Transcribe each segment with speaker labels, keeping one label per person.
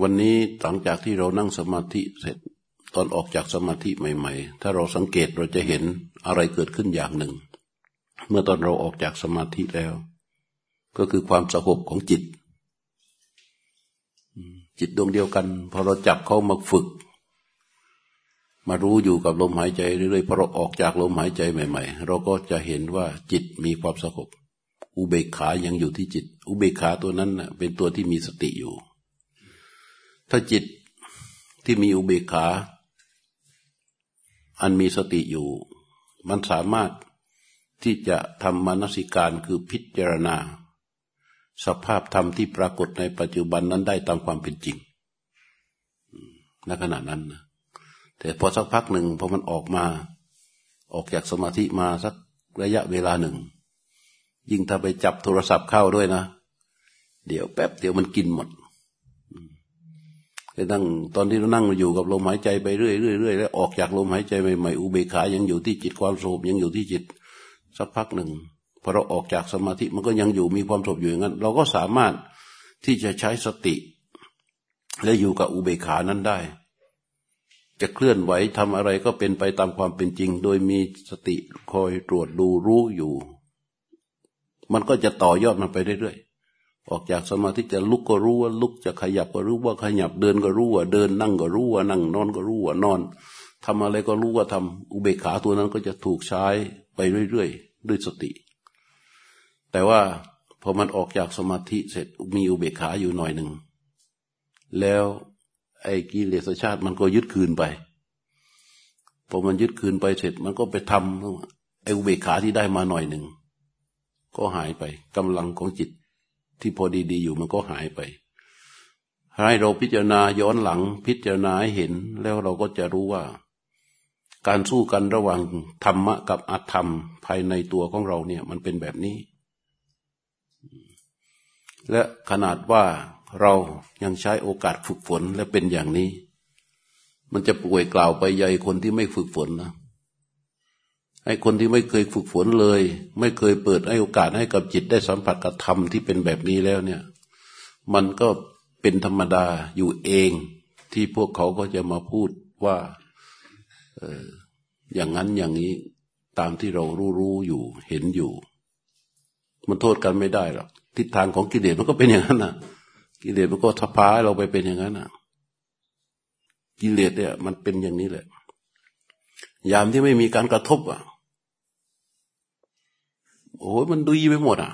Speaker 1: วันนี้หลังจากที่เรานั่งสมาธิเสร็จ ตอนออกจากสมาธิใหม่ ๆ ถ้าเราสังเกตเราจะเห็นอะไรเกิดขึ้นอย่างหนึ่ง เมื่อตอนเราออกจากสมาธิแล้ว ก็คือความสงบของจิต จิตดวงเดียวกัน พอเราจับเขามาฝึก มารู้อยู่กับลมหายใจเรื่อยๆพอเราออกจากลมหายใจใหม่ ๆ เราก็จะเห็นว่าจิตมีความสงบอุเบกขายังอยู่ที่จิต อุเบกขาตัวนั้นนะเป็นตัวที่มีสติอยู่ ถ้าจิตที่มีอุเบกขา อันมีสติอยู่ มันสามารถที่จะทำมานสิการคือพิจารณา สภาพธรรมที่ปรากฏในปัจจุบันนั้นได้ตามความเป็นจริงในขณะนั้นนะแต่พอสักพักหนึ่งพอมันออกมา ออกจากสมาธิมาสักระยะเวลาหนึ่ง ยิ่งถ้าไปจับโทรศัพท์เข้าด้วยนะ เดี๋ยวแป๊บเดี๋ยวมันกินหมด ไปนั่งตอนที่เรานั่งอยู่กับลมหายใจไปเรื่อยเรื่อยเรื่อยแล้วออกจากลมหายใจใหม่ๆอุเบกขายังอยู่ที่จิตความสงบยังอยู่ที่จิตสักพักหนึ่งพอเราออกจากสมาธิมันก็ยังอยู่มีความสงบอยู่อย่างนั้น เราก็สามารถที่จะใช้สติ และอยู่กับอุเบกขานั้นได้ จะเคลื่อนไหวทำอะไรก็เป็นไปตามความเป็นจริง โดยมีสติคอยตรวจดูรู้อยู่ มันก็จะต่อยอดมันไปเรื่อยๆ ออกจากสมาธิจะลุกก็รู้ว่าลุกจะขยับก็รู้ว่าขยับเดินก็รู้ว่าเดินนั่งก็รู้ว่านั่งนอนก็รู้ว่านอนทำอะไรก็รู้ว่าทำอุเบกขาตัวนั้นก็จะถูกใช้ไปเรื่อยๆด้วยสติ แต่ว่าพอมันออกจากสมาธิเสร็จมีอุเบกขาอยู่หน่อยหนึ่ง แล้วไอ้กิเลสชาติมันก็ยึดคืนไปพอมันยึดคืนไปเสร็จมันก็ไปทำไอ้อุเบกขาที่ได้มาหน่อยหนึ่งก็หายไปกำลังของจิต ที่พอดีๆอยู่มันก็หายไป ให้เราพิจารณาย้อนหลังพิจารณาหเห็นแล้วเราก็จะรู้ว่า การสู้กันระหว่างธรรมะกับอธรรมภายในตัวของเราเนี่ยมันเป็นแบบนี้ และขนาดว่าเรายังใช้โอกาสฝึกฝนและเป็นอย่างนี้ มันจะป่วยกล่าวไปใหญ่คนที่ไม่ฝึกฝนนะ ไอ้คนที่ไม่เคยฝึกฝนเลย ไม่เคยเปิดให้โอกาสให้กับจิตได้สัมผัสกับธรรมที่เป็นแบบนี้แล้วเนี่ย มันก็เป็นธรรมดาอยู่เองที่พวกเขาก็จะมาพูดว่าอออย่างนั้นอย่างนี้ตามที่เรารู้รู้อยู่เห็นอยู่ มันโทษกันไม่ได้หรอกทิศทางของกิเลสมันก็เป็นอย่างนั้นนะกิเลสมันก็ทพาเราไปเป็นอย่างนั้นนะกิเลสเนี่ย มันเป็นอย่างนี้แหละ ยามที่ไม่มีการกระทบอะ โอ้ยมันดุยไปหมดอะ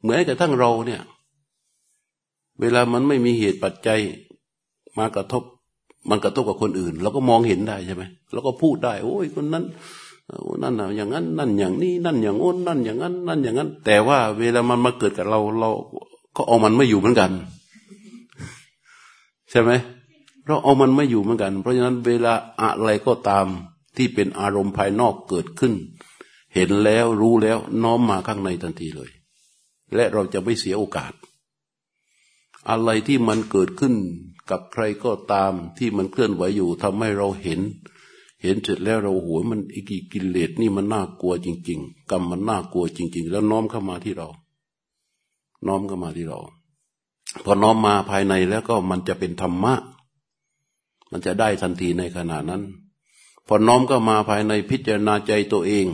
Speaker 1: เหมือนกับทั้งเราเนี่ย เวลามันไม่มีเหตุปัจจัยมากระทบ มันกระทบกับคนอื่นเราก็มองเห็นได้ใช่ไหมเราก็พูดได้ โอ้ยคนนั้นนั่นนะอย่างนั้น นั่นอย่างนี้ นั่นอย่างโน้นนั่นอย่างนั้น นั่นอย่างนั้น แต่ว่าเวลามันมาเกิดกับเรา เราก็เอามันไม่อยู่เหมือนกัน ใช่ไหมเราเอามันไม่อยู่เหมือนกัน เพราะฉะนั้นเวลาอะไรก็ตามที่เป็นอารมณ์ภายนอกเกิดขึ้น เห็นแล้วรู้แล้วน้อมมาข้างในทันทีเลย และเราจะไม่เสียโอกาส อะไรที่มันเกิดขึ้นกับใครก็ตามที่มันเคลื่อนไหวอยู่ทำให้เราเห็น เห็นเสร็จแล้วเราหัวมันอีกกิเลสนี่มันน่ากลัวจริง ๆ กรรมมันน่ากลัวจริง ๆ แล้วน้อมเข้ามาที่เรา น้อมเข้ามาที่เรา พอน้อมมาภายในแล้วก็มันจะเป็นธรรมะ มันจะได้ทันทีในขณะนั้น พอน้อมก็มาภายในพิจารณาใจตัวเอง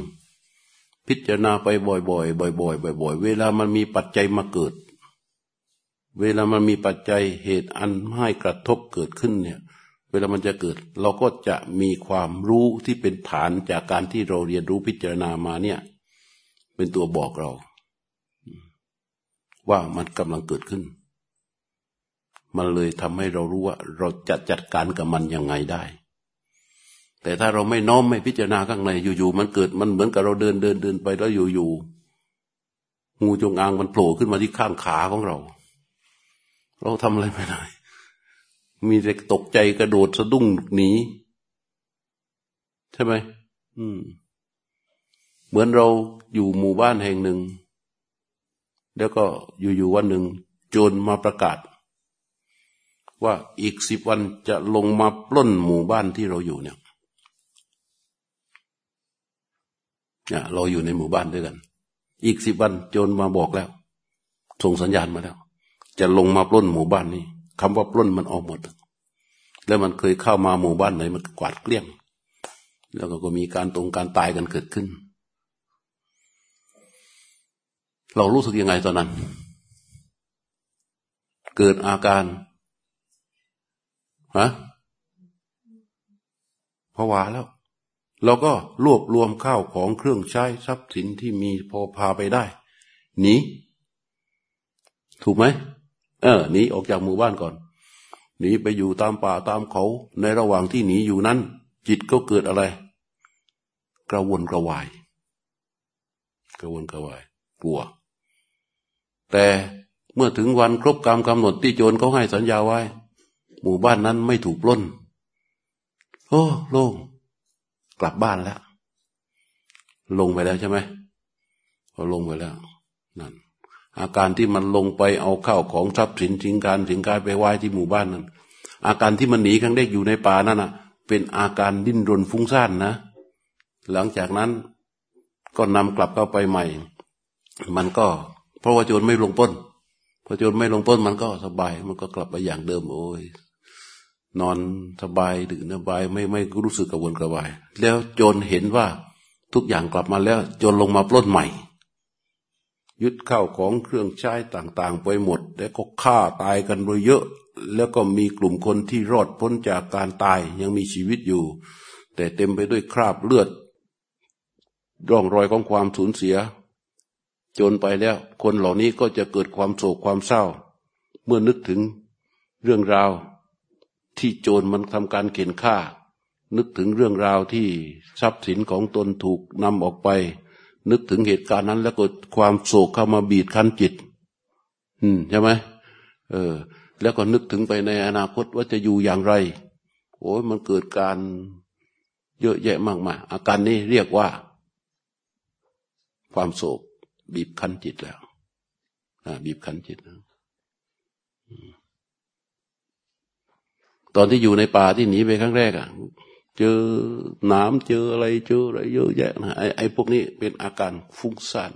Speaker 1: พิจารณาไปบ่อยๆบ่อยๆบ่อย ๆ เวลามันมีปัจจัยมาเกิด เวลามันมีปัจจัยเหตุอันให้กระทบเกิดขึ้นเนี่ย เวลามันจะเกิด เราก็จะมีความรู้ที่เป็นฐานจากการที่เราเรียนรู้พิจารณามาเนี่ย เป็นตัวบอกเรา ว่ามันกำลังเกิดขึ้น มันเลยทำให้เรารู้ว่า เราจะจัดการกับมันยังไงได้ แต่ถ้าเราไม่น้อมไม่พิจารณาข้างในอยู่ๆมันเกิดมันเหมือนกับเราเดินเดินเดินไปแล้วอยู่ๆงูจงอางมันโผล่ขึ้นมาที่ข้างขาของเรา เราทำอะไรไม่ได้ มีแต่ตกใจกระโดดสะดุ้งหนีใช่ไหมอืม เหมือนเราอยู่หมู่บ้านแห่งหนึ่ง แล้วก็อยู่ๆวันหนึ่งโจรมาประกาศ ว่าอีกสิบวันจะลงมาปล้นหมู่บ้านที่เราอยู่เนี่ย เราอยู่ในหมู่บ้านด้วยกัน อีกสิบวันโจรมาบอกแล้ว ส่งสัญญาณมาแล้ว จะลงมาปล้นหมู่บ้านนี้คำว่าปล้นมันออกหมด แล้วมันเคยเข้ามาหมู่บ้านไหนมันกวาดเกลี้ยง แล้วก็มีการตรงการตายกันเกิดขึ้น เรารู้สึกยังไงตอนนั้น เกิดอาการฮะพวาแล้ว เราก็รวบรวมข้าวของเครื่องใช้ทรัพย์สินที่มีพอพาไปได้หนีถูกไหมเออหนีออกจากหมู่บ้านก่อนหนีไปอยู่ตามป่าตามเขา ในระหว่างที่หนีอยู่นั้น จิตก็เกิดอะไร กระวนกระวาย กระวนกระวาย กลัว แต่เมื่อถึงวันครบกรรมกำหนดที่โจรเขาให้สัญญาไว้ หมู่บ้านนั้นไม่ถูกปล้น โอ้โล่ง กลับบ้านแล้ว ลงไปแล้วใช่ไหมพอลงไปแล้วนั่นอาการที่มันลงไปเอาเข้าวของทรัพย์สินสิงการสิงการไปไหว้ที่หมู่บ้านนั้น อาการที่มันหนีครั้งแรกอยู่ในป่านั่นน่ะเป็นอาการดิ้นรนฟุ้งซ่านนะ หลังจากนั้นก็นำกลับเข้าไปใหม่ มันก็ เพราะว่าโจรไม่ลงป้นพอโจรไม่ลงป้นมันก็สบาย มันก็กลับไปอย่างเดิมโอ้ย นอนสบายดื่นสบายไม่ไม่รู้สึกกระวนกระวาย แล้วโจรเห็นว่าทุกอย่างกลับมาแล้ว โจรลงมาปล้นใหม่ ยึดข้าวของเครื่องใช้ต่างๆ ไปหมด แล้วก็ฆ่าตายกันโดยเยอะ แล้วก็มีกลุ่มคนที่รอดพ้นจากการตายยังมีชีวิตอยู่ แต่เต็มไปด้วยคราบเลือด ร่องรอยของความสูญเสีย จนไปแล้ว คนเหล่านี้ก็จะเกิดความโศกความเศร้า เมื่อนึกถึงเรื่องราว ที่โจรมันทำการเข็นฆ่า นึกถึงเรื่องราวที่ทรัพย์สินของตนถูกนำออกไป นึกถึงเหตุการณ์นั้น แล้วก็ความโศกเข้ามาบีบคั้นจิต อืมใช่ไหมเออ แล้วก็นึกถึงไปในอนาคตว่าจะอยู่อย่างไร โอ้ยมันเกิดการเยอะแยะมากมายอาการนี้เรียกว่า ความโศก บีบคั้นจิตแล้วบีบคั้นจิตนะ ตอนที่อยู่ในป่าที่หนีไปครั้งแรกอะเจอหนามเจออะไรเจออะไรเยอะแยะนะไอ้ไอ้พวกนี้เป็นอาการฟุ้งซ่าน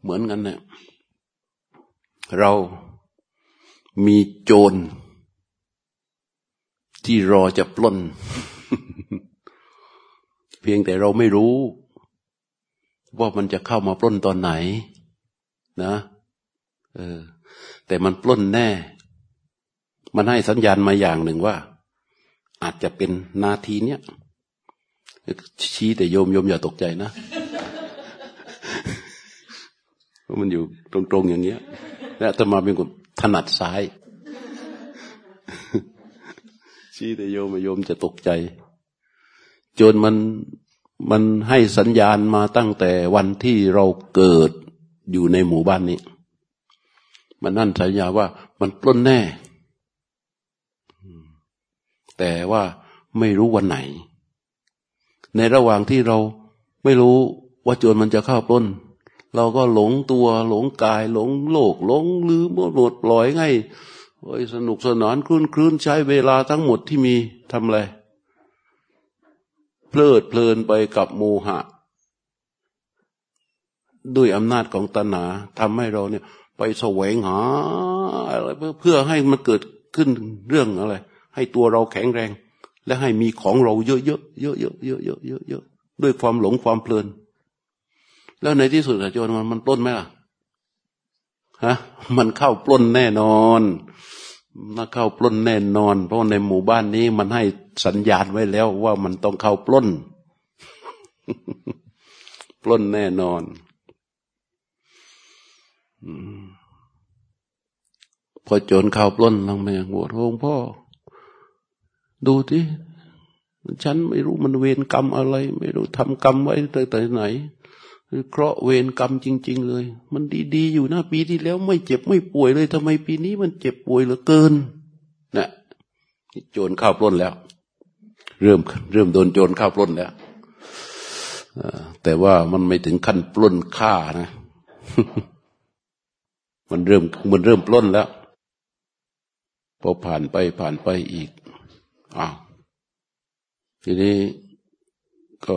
Speaker 1: เหมือนกันเนี่ยเรามีโจร ที่รอจะปล้น เพียงแต่เราไม่รู้ ว่ามันจะเข้ามาปล้นตอนไหน นะเออแต่มันปล้นแน่ มันให้สัญญาณมาอย่างหนึ่งว่า อาจจะเป็นนาทีเนี้ยชี้แต่โยมโยมอย่าตกใจนะเพราะมันอยู่ตรงๆอย่างเงี้ยและตมาเป็นคนถนัดซ้าย ชี้แต่โยมโยมจะตกใจ จนมันมันให้สัญญาณมาตั้งแต่วันที่เราเกิดอยู่ในหมู่บ้านนี้ มันนั่นสัญญาว่ามันปล้นแน่ แต่ว่าไม่รู้วันไหน ในระหว่างที่เราไม่รู้ว่าโจรมันจะเข้าปล้น เราก็หลงตัวหลงกาย หลงโลก หลงลืมหมดปล่อยให้โอ้ยสนุกสนานคลื่นคลื่นใช้เวลาทั้งหมดที่มีทำอะไรเพลิดเพลินไปกับโมหะ ด้วยอำนาจของตัณหาทำให้เราเนี่ย ไปแสวงหาอะไรเพื่อให้มันเกิดขึ้นเรื่องอะไร ให้ตัวเราแข็งแรง และให้มีของเราเยอะๆเยอะๆเยอะๆเยอะๆเยอะๆด้วยความหลงความเพลิน แล้วในที่สุดอะโจรมันมันปล้นไหมล่ะฮะมันเข้าปล้นแน่นอนมันเข้าปล้นแน่นอน เพราะในหมู่บ้านนี้มันให้สัญญาณไว้แล้วว่ามันต้องเข้าปล้น ปล้นแน่นอนพอโจรเข้าปล้นลงมาอย่างหัวงพ่อ ดูที่ฉันไม่รู้มันเวรกรรมอะไร ไม่รู้ทำกรรมไว้ตั้งแต่ไหนเคราะเวรกรรมจริง ๆ เลย มันดีๆอยู่นะปีที่แล้ว ไม่เจ็บไม่ป่วยเลยทำไมปีนี้มันเจ็บป่วยเหลือเกินนะโจรข้าวปล้นแล้ว เริ่มเริ่มโดนโจรข้าวปล้นแล้วแต่ว่ามันไม่ถึงขั้นปล้นฆ่านะ มันเริ่มมันเริ่มปล้นแล้ว พอผ่านไปผ่านไปอีก อ้าวทีนี้ก็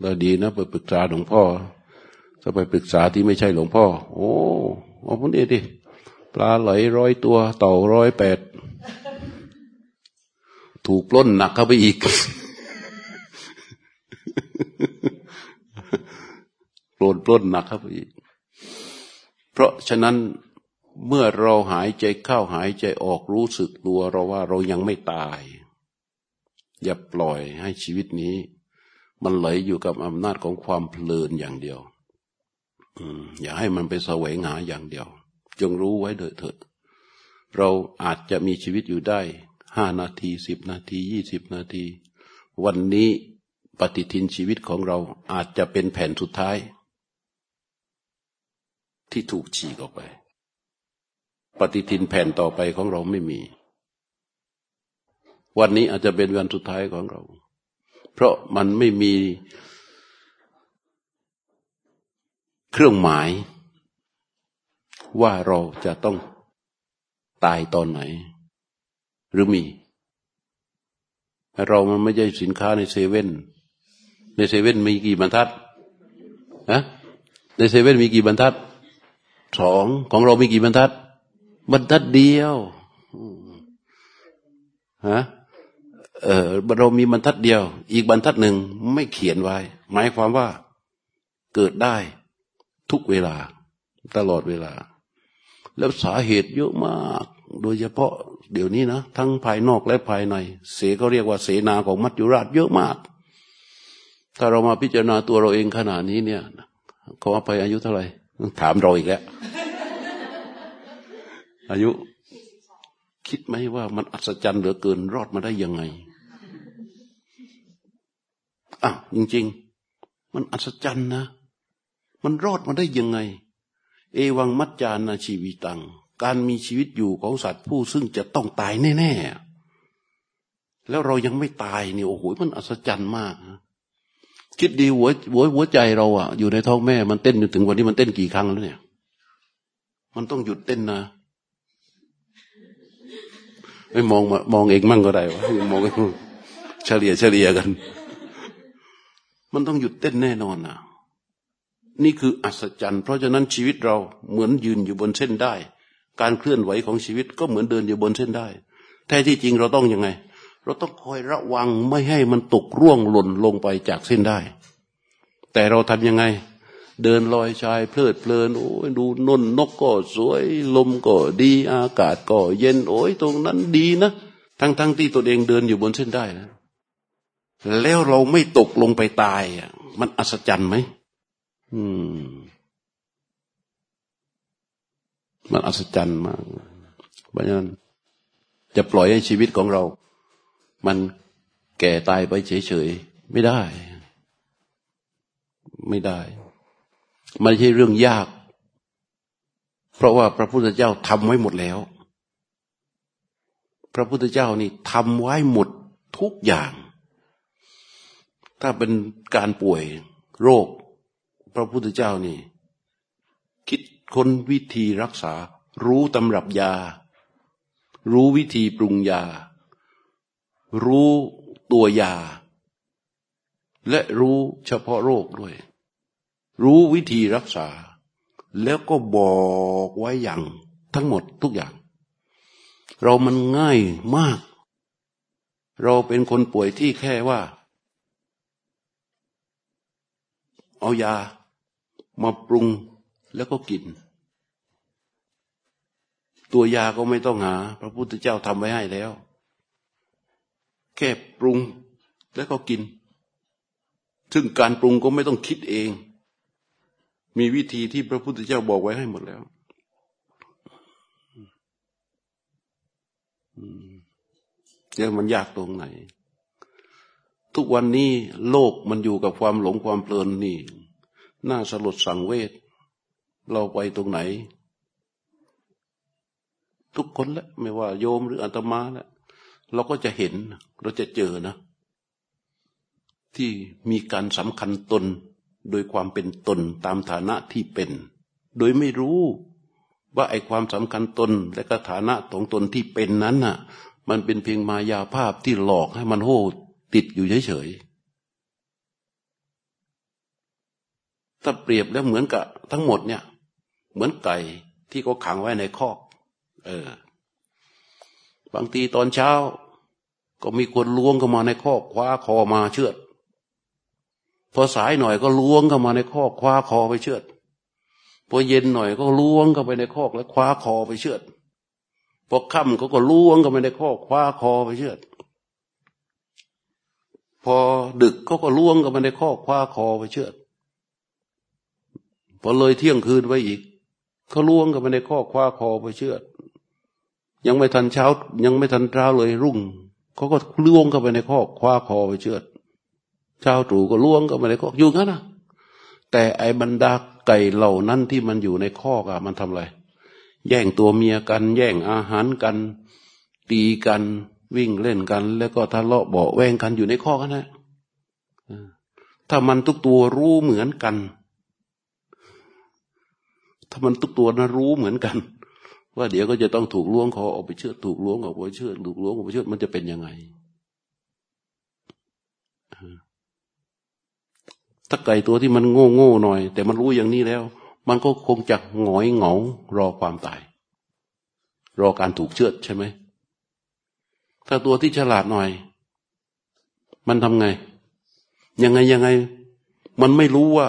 Speaker 1: เราดีนะไปปรึกษาหลวงพ่อจะไปปรึกษาที่ไม่ใช่หลวงพ่อ โอ้เอาพวกนี้ดิปลาไหลร้อยตัว เต่าร้อยแปดถูกปล้นหนักเข้าไปอีก โกรธปล้นหนักเข้าไปอีก เพราะฉะนั้น เมื่อเราหายใจเข้าหายใจออกรู้สึกตัวเราว่าเรายังไม่ตาย อย่าปล่อยให้ชีวิตนี้ มันไหลอยู่กับอำนาจของความเพลินอย่างเดียวอย่าให้มันไปแสวงหาอย่างเดียว จงรู้ไว้เถิดเราอาจจะมีชีวิตอยู่ได้ห้านาทีสิบนาทียี่สิบนาที วันนี้ปฏิทินชีวิตของเราอาจจะเป็นแผ่นสุดท้าย ที่ถูกฉีกออกไป ปฏิทินแผ่นต่อไปของเราไม่มี วันนี้อาจจะเป็นวันสุดท้ายของเรา เพราะมันไม่มีเครื่องหมาย ว่าเราจะต้องตายตอนไหน หรือมี เรามันไม่ใช่สินค้าในเซเว่นในเซเว่นมีกี่บรรทัดนะในเซเว่นมีกี่บรรทัดสองของเรามีกี่บรรทัด บรรทัดเดียวฮะเออเรามีบรรทัดเดียว อีกบรรทัดหนึ่งไม่เขียนไว้ หมายความว่าเกิดได้ทุกเวลา ตลอดเวลา แล้วสาเหตุเยอะมาก โดยเฉพาะเดี๋ยวนี้นะทั้งภายนอกและภายใน เสก็เรียกว่าเสนาของมัจจุราชเยอะมาก ถ้าเรามาพิจารณาตัวเราเองขนาดนี้เนี่ยเขาว่าไปอายุเท่าไหร่ถามเราอีกแล้ว อายุ คิดไหมว่ามันอัศจรรย์เหลือเกินรอดมาได้ยังไงอะจริง ๆ มันอัศจรรย์นะ มันรอดมาได้ยังไง เอวังมัจจานาชีวิตัง การมีชีวิตอยู่ของสัตว์ผู้ซึ่งจะต้องตายแน่ๆ แล้วเรายังไม่ตายนี่โอ้โหมันอัศจรรย์มากคิดดีหัวหัวหัวใจเราอะอยู่ในท้องแม่ มันเต้นอยู่ถึงวันนี้มันเต้นกี่ครั้งแล้วเนี่ย มันต้องหยุดเต้นนะ ไม่มองมามองเองมั่งก็ได้วะมองเฉลี่ยเฉลี่ยกัน มันต้องหยุดเต้นแน่นอนนะนี่คืออัศจรรย์เพราะฉะนั้นชีวิตเราเหมือนยืนอยู่บนเส้นได้ การเคลื่อนไหวของชีวิตก็เหมือนเดินอยู่บนเส้นได้ แท้ที่จริงเราต้องยังไง เราต้องคอยระวังไม่ให้มันตกร่วงหล่นลงไปจากเส้นได้ แต่เราทำยังไง เดินลอยชายเพลิดเพลินโอ้ยดูนนนกก็สวย ลมก็ดีอากาศก็เย็นโอ้ยตรงนั้นดีนะทั้งทั้งที่ตัวเองเดินอยู่บนเส้นได้นะแล้วเราไม่ตกลงไปตายอะมันอัศจรรย์ไหมอืม มันอัศจรรย์มากเพราะฉะนั้นจะปล่อยให้ชีวิตของเรา มันแก่ตายไปเฉยๆไม่ได้ ไม่ได้ ไม่ใช่เรื่องยาก เพราะว่าพระพุทธเจ้าทำไว้หมดแล้ว พระพุทธเจ้านี่ทำไว้หมดทุกอย่าง ถ้าเป็นการป่วยโรค พระพุทธเจ้านี่ คิดค้นวิธีรักษา รู้ตำรับยา รู้วิธีปรุงยา รู้ตัวยา และรู้เฉพาะโรคด้วย รู้วิธีรักษา แล้วก็บอกไว้อย่างทั้งหมดทุกอย่าง เรามันง่ายมาก เราเป็นคนป่วยที่แค่ว่า เอายามาปรุงแล้วก็กิน ตัวยาก็ไม่ต้องหา พระพุทธเจ้าทำไว้ให้แล้ว แค่ปรุงแล้วก็กิน ซึ่งการปรุงก็ไม่ต้องคิดเอง มีวิธีที่พระพุทธเจ้าบอกไว้ให้หมดแล้วเรื่มันยากตรงไหน ทุกวันนี้โลกมันอยู่กับความหลงความเพลินนี่ น่าสลดสังเวช เราไปตรงไหน ทุกคนแหละไม่ว่าโยมหรืออาตมาแหละเราก็จะเห็น เราจะเจอนะ ที่มีการสำคัญตน โดยความเป็นตนตามฐานะที่เป็น โดยไม่รู้ว่าไอความสำคัญตนและก็ฐานะของตนที่เป็นนั้นน่ะ มันเป็นเพียงมายาภาพที่หลอกให้มันโหติดอยู่เฉยๆถ้าเปรียบแล้วเหมือนกับทั้งหมดเนี่ย เหมือนไก่ที่เขาขังไว้ในคอก เออ บางทีตอนเช้า ก็มีคนล้วงเข้ามาในคอกคว้าคอมาเชือด พอสายหน่อยก็ล้วงเข้ามาในคอกคว้าคอไปเชือดพอเย็นหน่อยก็ล้วงเข้าไปในคอกแล้วคว้าคอไปเชือดพอค่ำเขาก็ล้วงเข้าไปในคอกคว้าคอไปเชือด พอดึกเขาก็ล้วงเข้าไปในคอกคว้าคอไปเชือดพอเลยเที่ยงคืนไปอีกเขาล้วงเข้าไปในคอกคว้าคอไปเชือด ยังไม่ทันเช้า ยังไม่ทันเช้าเลยรุ่งเขาก็ล่วงเข้าไปในคอกคว้าคอไปเชือด เช้าตรู่ก็ล่วงเข้าไปในคอกอยู่งั้นนะแต่ไอ้บรรดาไก่เหล่านั้นที่มันอยู่ในคอกอะมันทำอะไร แย่งตัวเมียกัน แย่งอาหารกัน ตีกันวิ่งเล่นกัน แล้วก็ทะเลาะเบาแวงกันอยู่ในคอกนะถ้ามันทุกตัวรู้เหมือนกัน ถ้ามันทุกตัวนะรู้เหมือนกัน ว่าเดี๋ยวก็จะต้องถูกล้วงคอออกไปเชือดถูกล้วงออกไปเชือดถูกล้วงออกไปเชือดมันจะเป็นยังไง ถ้าไก่ตัวที่มันโง่โง่หน่อย แต่มันรู้อย่างนี้แล้ว มันก็คงจะหงอยเหงารอความตาย รอการถูกเชือดใช่ไหมถ้าตัวที่ฉลาดหน่อย มันทำไง ยังไงยังไง มันไม่รู้ว่า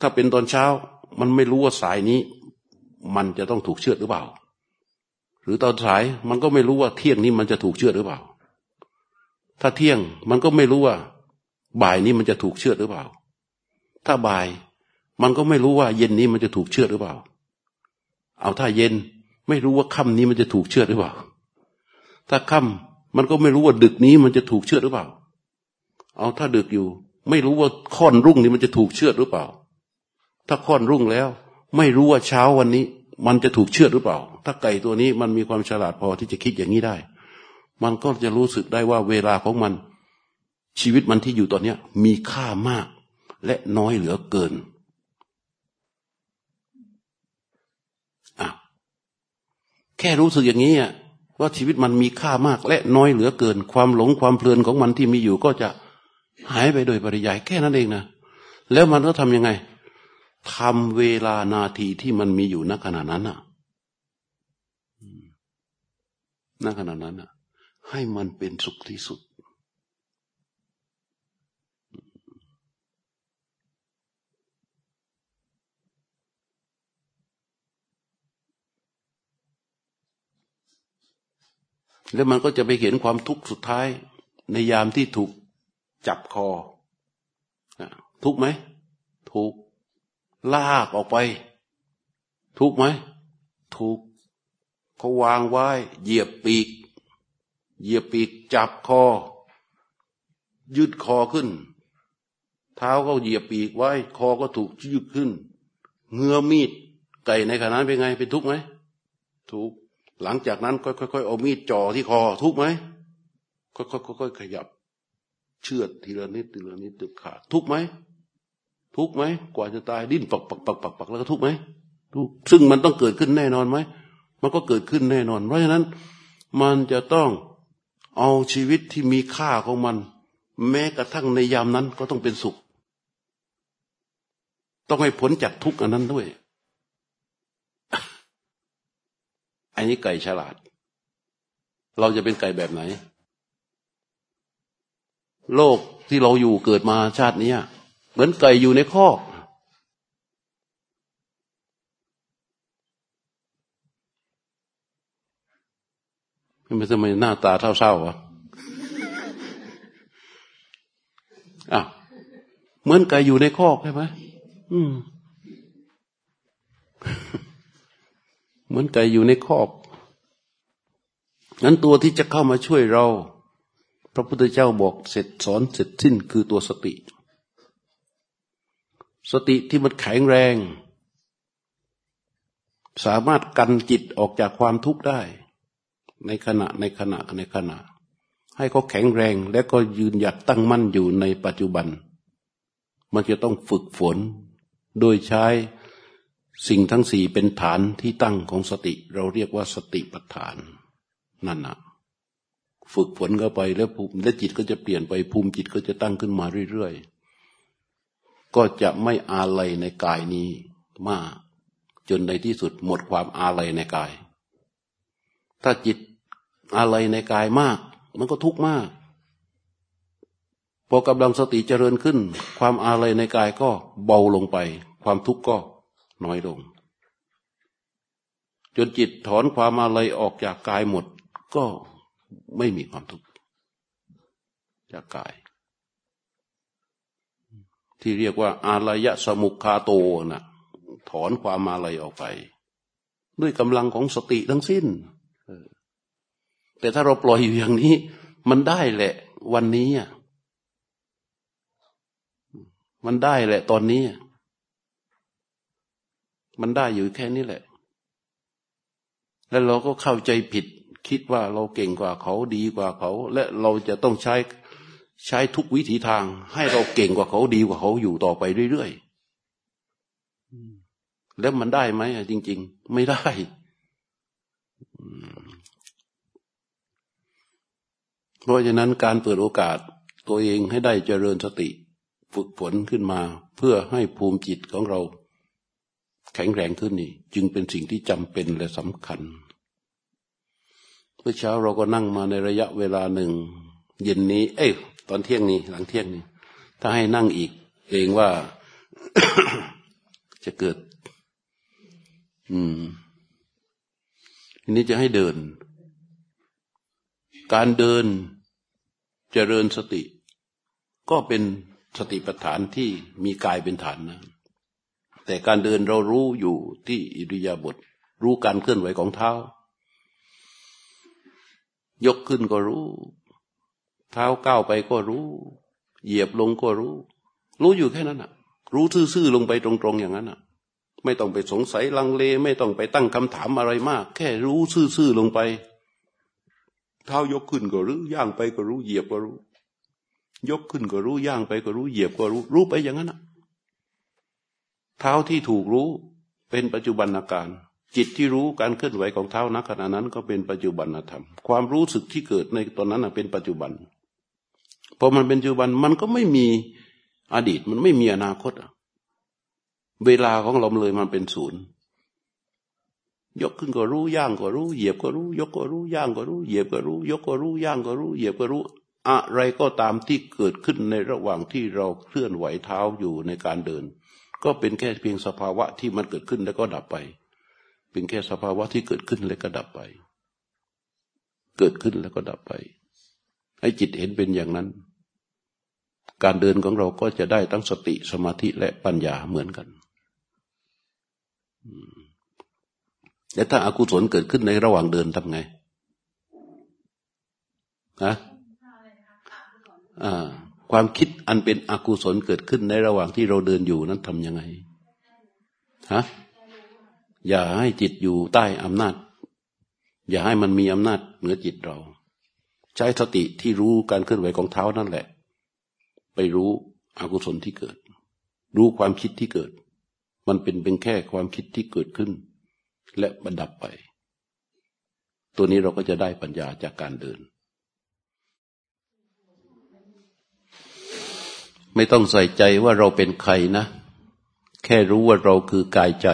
Speaker 1: ถ้าเป็นตอนเช้า มันไม่รู้ว่าสายนี้ มันจะต้องถูกเชือดหรือเปล่า หรือตอนสายมันก็ไม่รู้ว่าเที่ยงนี้มันจะถูกเชือดหรือเปล่า ถ้าเที่ยงมันก็ไม่รู้ว่า บ่ายนี้มันจะถูกเชื่อหรือเปล่า ถ้าบ่ายมันก็ไม่รู้ว่าเย็นนี้มันจะถูกเชื่อหรือเปล่า เอาถ้าเย็นไม่รู้ว่าค่ำนี้มันจะถูกเชื่อหรือเปล่า ถ้าค่ำมันก็ไม่รู้ว่าดึกนี้มันจะถูกเชื่อหรือเปล่า เอาถ้าดึกอยู่ ไม่รู้ว่าค่อนรุ่งนี้มันจะถูกเชื่อหรือเปล่า ถ้าค่อนรุ่งแล้ว ไม่รู้ว่าเช้าวันนี้ มันจะถูกเชื่อหรือเปล่า ถ้าไก่ตัวนี้มันมีความฉลาดพอที่จะคิดอย่างนี้ได้ มันก็จะรู้สึกได้ว่าเวลาของมัน ชีวิตมันที่อยู่ตอนนี้มีค่ามาก และน้อยเหลือเกินอะแค่รู้สึกอย่างนี้อะว่าชีวิตมันมีค่ามากและน้อยเหลือเกิน ความหลงความเพลินของมันที่มีอยู่ก็จะหายไปโดยปริยายแค่นั้นเองนะแล้วมันก็ทำยังไงทำเวลานาทีที่มันมีอยู่ณขณะนั้นน่ะณขณะนั้นน่ะ ให้มันเป็นสุขที่สุด แล้วมันก็จะไปเห็นความทุกข์สุดท้าย ในยามที่ถูกจับคอ ทุกไหม ทุกลากออกไป ทุกไหมถูกเขาวางไว้ เหยียบปีก เหยียบปีกจับคอ ยืดคอขึ้น เท้าก็เหยียบปีกไว้ คอก็ถูกยืดขึ้น เงื้อมีดไก่ในขณะนั้นเป็นไง เป็นทุกไหม ทุก หลังจากนั้นค่อยๆเอามีดจ่อที่คอทุกไหมค่อยๆขยับ เชือดทีละนิดทีละนิดตึกขาดทุกไหมทุกไหมกว่าจะตายดิ้นปักปักปักปักปักแล้วก็ทุกไหมทุกซึ่งมันต้องเกิดขึ้นแน่นอนไหมมันก็เกิดขึ้นแน่นอน เพราะฉะนั้นมันจะต้องเอาชีวิตที่มีค่าของมัน แม้กระทั่งในยามนั้นก็ต้องเป็นสุข ต้องให้ผลจากทุกอันนั้นด้วย อันนี้ไก่ฉลาด เราจะเป็นไก่แบบไหน โลกที่เราอยู่เกิดมาชาตินี้เหมือนไก่อยู่ในคอกไมทำไมหน้าตาเศร้าๆวะอะเหมือนไก่อยู่ในคอกใช่ไหมอืม เหมือนไก่อยู่ในคอกนั้นตัวที่จะเข้ามาช่วยเรา พระพุทธเจ้าบอกเสร็จสอนเสร็จสิ้นคือตัวสติ สติที่มันแข็งแรง สามารถกันจิตออกจากความทุกข์ได้ ในขณะในขณะในขณะ ให้เขาแข็งแรงและก็ยืนหยัดตั้งมั่นอยู่ในปัจจุบัน มันจะต้องฝึกฝน โดยใช้ สิ่งทั้งสี่เป็นฐานที่ตั้งของสติ เราเรียกว่าสติปัฏฐาน นั่นนะฝึกฝนเข้าไปแล้วภูมิและจิตก็จะเปลี่ยนไปภูมิจิตก็จะตั้งขึ้นมาเรื่อยๆ ก็จะไม่อาลัยในกายนี้มาก จนในที่สุดหมดความอาลัยในกาย ถ้าจิตอะไรในกายมาก มันก็ทุกข์มาก พอกำลังสติเจริญขึ้น ความอะไรในกายก็เบาลงไป ความทุกข์ก็ น้อยลง จนจิตถอนความอะไรออกจากกายหมด ก็ไม่มีความทุกข์จากกาย ที่เรียกว่า อารยะสมุคาโตนะ่ะ ถอนความอะไรออกไป ด้วยกำลังของสติทั้งสิ้นแต่ถ้าเราปล่อยอยู่อย่างนี้ มันได้แหละ วันนี้มันได้แหละ ตอนนี้ มันได้อยู่แค่นี้แหละ แล้วเราก็เข้าใจผิด คิดว่าเราเก่งกว่าเขาดีกว่าเขา และเราจะต้องใช้ใช้ทุกวิถีทาง ให้เราเก่งกว่าเขาดีกว่าเขาอยู่ต่อไปเรื่อยๆแล้วมันได้ไหมจริง ๆ ไม่ได้เพราะฉะนั้นการเปิดโอกาสตัวเองให้ได้เจริญสติ ฝึกฝนขึ้นมา เพื่อให้ภูมิจิตของเรา แข็งแรงขึ้นนี่ จึงเป็นสิ่งที่จำเป็นและสำคัญเมื่อเช้าเราก็นั่งมาในระยะเวลาหนึ่ง เย็นนี้ เอ้ยตอนเที่ยงนี้หลังเที่ยงนี้ ถ้าให้นั่งอีกเองว่าจะเกิด อืมทีนี้จะให้เดิน การเดินเจริญสติ ก็เป็นสติปัฏฐานที่มีกายเป็นฐานนะ แต่การเดินเรารู้อยู่ที่อิริยาบถรู้การเคลื่อนไหวของเท้า ยกขึ้นก็รู้ เท้าก้าวไปก็รู้ เหยียบลงก็รู้ รู้อยู่แค่นั้นอะ รู้ซื่อๆลงไปตรงๆอย่างนั้นอะ ไม่ต้องไปสงสัยลังเล ไม่ต้องไปตั้งคำถามอะไรมาก แค่รู้ซื่อๆลงไป เท้ายกขึ้นก็รู้ ย่างไปก็รู้ เหยียบก็รู้ ยกขึ้นก็รู้ ย่างไปก็รู้ เหยียบก็รู้ รู้ไปอย่างนั้นนะ เท้าที่ถูกรู้เป็นปัจจุบันอาการ จิตที่รู้การเคลื่อนไหวของเท้านักขณะนั้นก็เป็นปัจจุบันธรรม ความรู้สึกที่เกิดในตอนนั้นเป็นปัจจุบันพอมันเป็นปัจจุบันมันก็ไม่มีอดีตมันไม่มีอนาคตเวลาของเราเลยมันเป็นศูนย์ยกขึ้นก็รู้ย่างก็รู้ เหยียบก็รู้ ยกก็รู้ย่างก็รู้ เหยียบก็รู้ ยกก็รู้ย่างก็รู้ เหยียบก็รู้ อะไรก็ตามที่เกิดขึ้นในระหว่างที่เราเคลื่อนไหวเท้าอยู่ในการเดิน ก็เป็นแค่เพียงสภาวะที่มันเกิดขึ้นแล้วก็ดับไป เป็นแค่สภาวะที่เกิดขึ้นแล้วก็ดับไป เกิดขึ้นแล้วก็ดับไป ให้จิตเห็นเป็นอย่างนั้น การเดินของเราก็จะได้ทั้งสติสมาธิและปัญญาเหมือนกันแต่ถ้าอากุศลเกิดขึ้นในระหว่างเดินทำไงฮะอ่า ความคิดอันเป็นอกุศลเกิดขึ้นในระหว่างที่เราเดินอยู่นั้นทำยังไงฮะอย่าให้จิตอยู่ใต้อำนาจ อย่าให้มันมีอำนาจเหนือจิตเรา ใช้สติที่รู้การเคลื่อนไหวของเท้านั่นแหละ ไปรู้อกุศลที่เกิด รู้ความคิดที่เกิด มันเป็นเป็นแค่ความคิดที่เกิดขึ้น และบรรดับไป ตัวนี้เราก็จะได้ปัญญาจากการเดิน ไม่ต้องใส่ใจว่าเราเป็นใครนะ แค่รู้ว่าเราคือกายใจ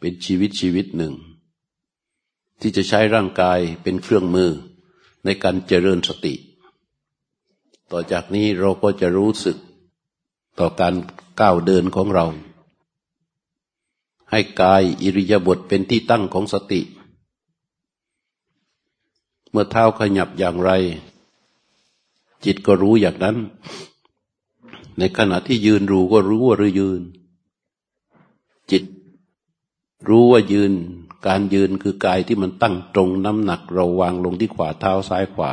Speaker 1: เป็นชีวิตชีวิตหนึ่ง ที่จะใช้ร่างกายเป็นเครื่องมือในการเจริญสติ ต่อจากนี้เราก็จะรู้สึกต่อการก้าวเดินของเรา ให้กายอิริยาบถเป็นที่ตั้งของสติ เมื่อเท้าขยับอย่างไร จิตก็รู้อย่างนั้น ในขณะที่ยืนรู้ก็รู้ว่าหรือยืน จิตรู้ว่ายืน การยืนคือกายที่มันตั้งตรงน้ำหนัก เราวางลงที่ขวาเท้าซ้ายขวา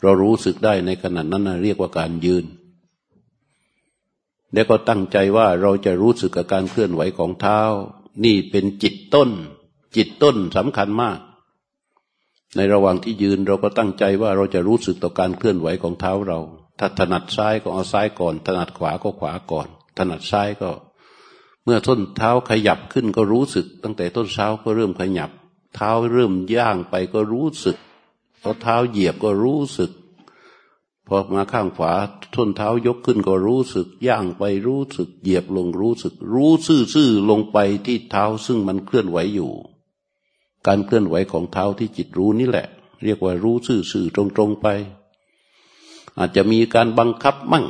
Speaker 1: เรารู้สึกได้ในขณะนั้นเรียกว่าการยืน แล้วก็ตั้งใจว่าเราจะรู้สึกกับการเคลื่อนไหวของเท้า นี่เป็นจิตต้น จิตต้นสำคัญมาก ในระหว่างที่ยืนเราก็ตั้งใจว่าเราจะรู้สึกต่อการเคลื่อนไหวของเท้าเรา ถ้าถนัดซ้ายก็เอาซ้ายก่อน ถนัดขวาก็ขวาก่อน ถนัดซ้ายก็ เมื่อต้นเท้าขยับขึ้นก็รู้สึก ตั้งแต่ต้นเท้าก็เริ่มขยับ เท้าเริ่มย่างไปก็รู้สึกพอเท้าเหยียบก็รู้สึกพอมาข้างขวาท้นเท้ายกขึ้นก็รู้สึก ย่างไปรู้สึก เหยียบลงรู้สึก รู้ซื่อๆลงไปที่เท้าซึ่งมันเคลื่อนไหวอยู่ การเคลื่อนไหวของเท้าที่จิตรู้นี่แหละ เรียกว่ารู้ซื่อๆตรงๆไป อาจจะมีการบังคับมั่ง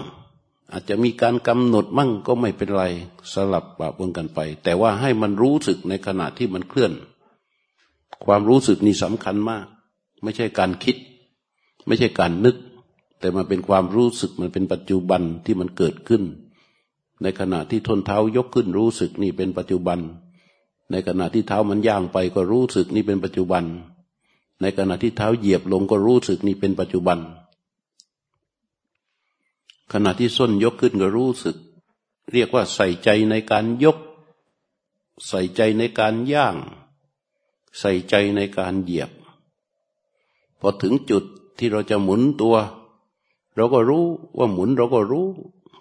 Speaker 1: อาจจะมีการกำหนดมั่งก็ไม่เป็นไรสลับปะปนกันไป แต่ว่าให้มันรู้สึกในขณะที่มันเคลื่อน ความรู้สึกนี่สำคัญมาก ไม่ใช่การคิด ไม่ใช่การนึก แต่มันเป็นความรู้สึกมันเป็นปัจจุบันที่มันเกิดขึ้น ในขณะที่ทนเท้ายกขึ้นรู้สึกนี่เป็นปัจจุบัน ในขณะที่เท้ามันย่างไปก็รู้สึกนี่เป็นปัจจุบัน ในขณะที่เท้าเหยียบลงก็รู้สึกนี่เป็นปัจจุบัน ขณะที่ส้นยกขึ้นก็รู้สึก เรียกว่าใส่ใจในการยก ใส่ใจในการย่าง ใส่ใจในการเหยียบ พอถึงจุดที่เราจะหมุนตัว เราก็รู้ว่าหมุนเราก็รู้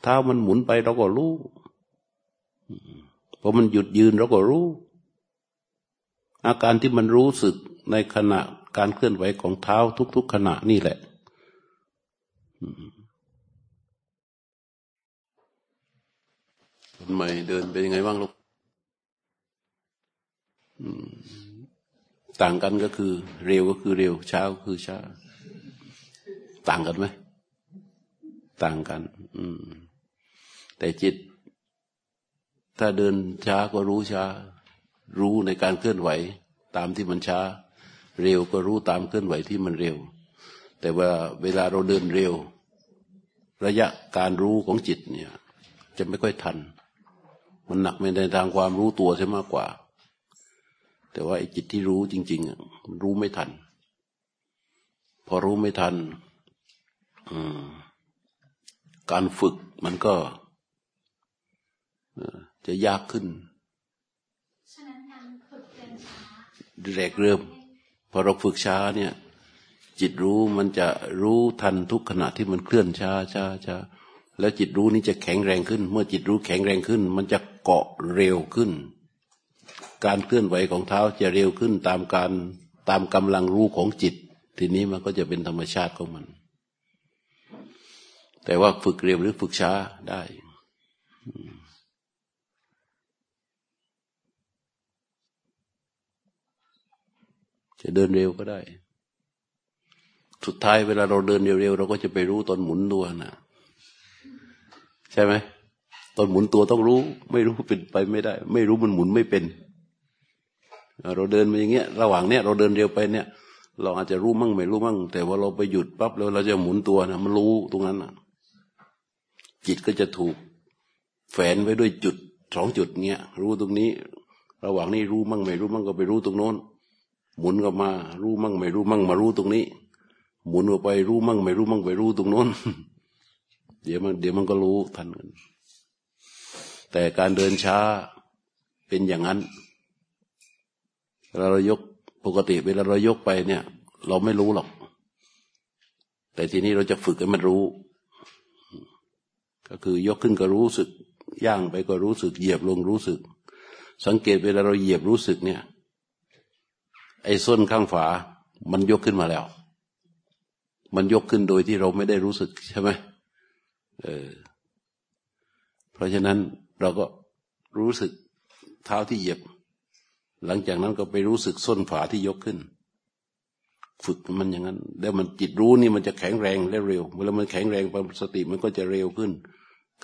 Speaker 1: เท้ามันหมุนไปเราก็รู้พอมันหยุดยืนเราก็รู้ อาการที่มันรู้สึกในขณะการเคลื่อนไหวของเท้าทุก ๆ ขณะนี่แหละ คนใหม่เดินเป็นยังไงบ้างลูกต่างกันก็คือ เร็วก็คือเร็ว ช้าก็คือช้า ต่างกันไหมต่างกัน อืม แต่จิต ถ้าเดินช้าก็รู้ช้า รู้ในการเคลื่อนไหว ตามที่มันช้า เร็วก็รู้ตามเคลื่อนไหวที่มันเร็ว แต่ว่าเวลาเราเดินเร็ว ระยะการรู้ของจิตเนี่ย จะไม่ค่อยทัน มันหนักในทางความรู้ตัวใช่มากกว่า แต่ว่าไอ้จิตที่รู้จริงๆมันรู้ไม่ทัน พอรู้ไม่ทันการฝึกมันก็จะยากขึ้นแรกเริ่มพอเราฝึกช้าเนี่ย จิตรู้มันจะรู้ทันทุกขณะที่มันเคลื่อนช้าช้าช้า แล้วจิตรู้นี้จะแข็งแรงขึ้น เมื่อจิตรู้แข็งแรงขึ้น มันจะเกาะเร็วขึ้น การเคลื่อนไหวของเท้าจะเร็วขึ้นตามการตามกำลังรู้ของจิต ทีนี้มันก็จะเป็นธรรมชาติของมัน แต่ว่าฝึกเร็วหรือฝึกช้าได้จะเดินเร็วก็ได้ สุดท้ายเวลาเราเดินเร็วๆเราก็จะไปรู้ตอนหมุนตัวน่ะ ใช่ไหมตอนหมุนตัวต้องรู้ ไม่รู้เป็นไปไม่ได้ ไม่รู้มันหมุนไม่เป็น เราเดินมาอย่างเงี้ย ระหว่างเนี้ยเราเดินเร็วไปเนี่ย เราอาจจะรู้มั่งไม่รู้มั่ง แต่ว่าเราไปหยุดปั๊บแล้วเราจะหมุนตัวนะมันรู้ตรงนั้นนะจิตก็จะถูกแฝงไว้ด้วยจุดสองจุดเงี้ยรู้ตรงนี้ ระหว่างนี้รู้มั่งไม่รู้มั่งก็ไปรู้ตรงโน้น หมุนก็มา รู้มั่งไม่รู้มั่งมารู้ตรงนี้ หมุนออกไปรู้มั่งไม่รู้มั่งไปรู้ตรงโน้น เดี๋ยวมันเดี๋ยวมันก็รู้ทันกัน แต่การเดินช้าเป็นอย่างนั้นเวลาเรายกปกติเวลาเรายกไปเนี่ย เราไม่รู้หรอก แต่ทีนี้เราจะฝึกให้มันรู้ ก็คือยกขึ้นก็รู้สึก ย่างไปก็รู้สึก เหยียบลงรู้สึก สังเกตเวลาเราเหยียบรู้สึกเนี่ย ไอ้ส้นข้างฝา มันยกขึ้นมาแล้ว มันยกขึ้นโดยที่เราไม่ได้รู้สึกใช่ไหม เออ เพราะฉะนั้นเราก็รู้สึกเท้าที่เหยียบ หลังจากนั้นก็ไปรู้สึกส้นฝาที่ยกขึ้น ฝึกมันอย่างนั้น แล้วมันจิตรู้นี่มันจะแข็งแรงและเร็ว เวลามันแข็งแรงความสติมันก็จะเร็วขึ้น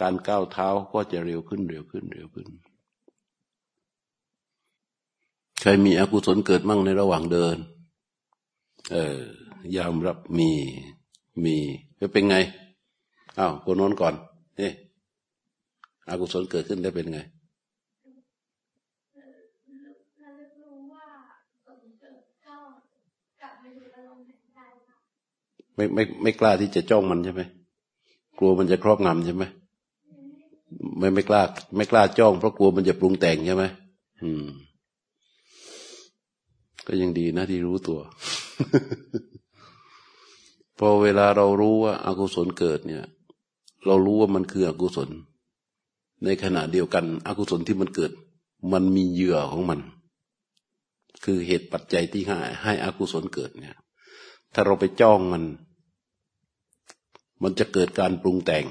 Speaker 1: การก้าวเท้าก็จะเร็วขึ้นเร็วขึ้นเร็วขึ้นใครมีอกุศลเกิดมั่งในระหว่างเดิน เออยอมรับมีมีจะเป็นไง อ้าวคนน้นก่อนเฮ้อกุศลเกิดขึ้นได้เป็นไงไม่ไม่ไม่กล้าที่จะจ้องมันใช่ไหมกลัวมันจะครอบงำใช่ไหมไม่ไม่กล้า ไม่กล้าจ้องเพราะกลัวมันจะปรุงแต่งใช่ไหมอืม ก็ยังดีนะที่รู้ตัว พอเวลาเรารู้ว่าอากุศลเกิดเนี่ย เรารู้ว่ามันคืออกุศล ในขณะเดียวกัน อกุศลที่มันเกิด มันมีเหยื่อของมัน คือเหตุปัจจัยที่ให้ให้อกุศลเกิดเนี่ย ถ้าเราไปจ้องมัน มันจะเกิดการปรุงแต่ง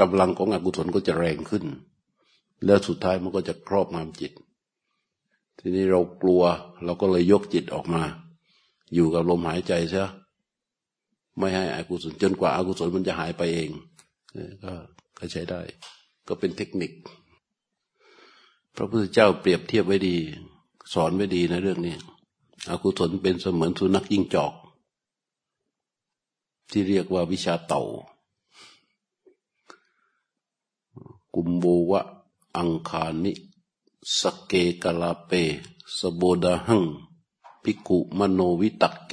Speaker 1: กำลังของอกุศลก็จะแรงขึ้น แล้วสุดท้ายมันก็จะครอบงำจิต ทีนี้เรากลัวเราก็เลยยกจิตออกมา อยู่กับลมหายใจใช่ไม่ให้อกุศลจนกว่าอากุศลมันจะหายไปเอง ก็ใช้ได้ ก็เป็นเทคนิค พระพุทธเจ้าเปรียบเทียบไว้ดี สอนไว้ดีนะเรื่องนี้อากุศลเป็นเสมือนสุนัขยิงจอก ที่เรียกว่าวิชาเต่า กุมโบวะ อังคานิสเกกลาเป สโบดาหังพิกุมโนวิตักเก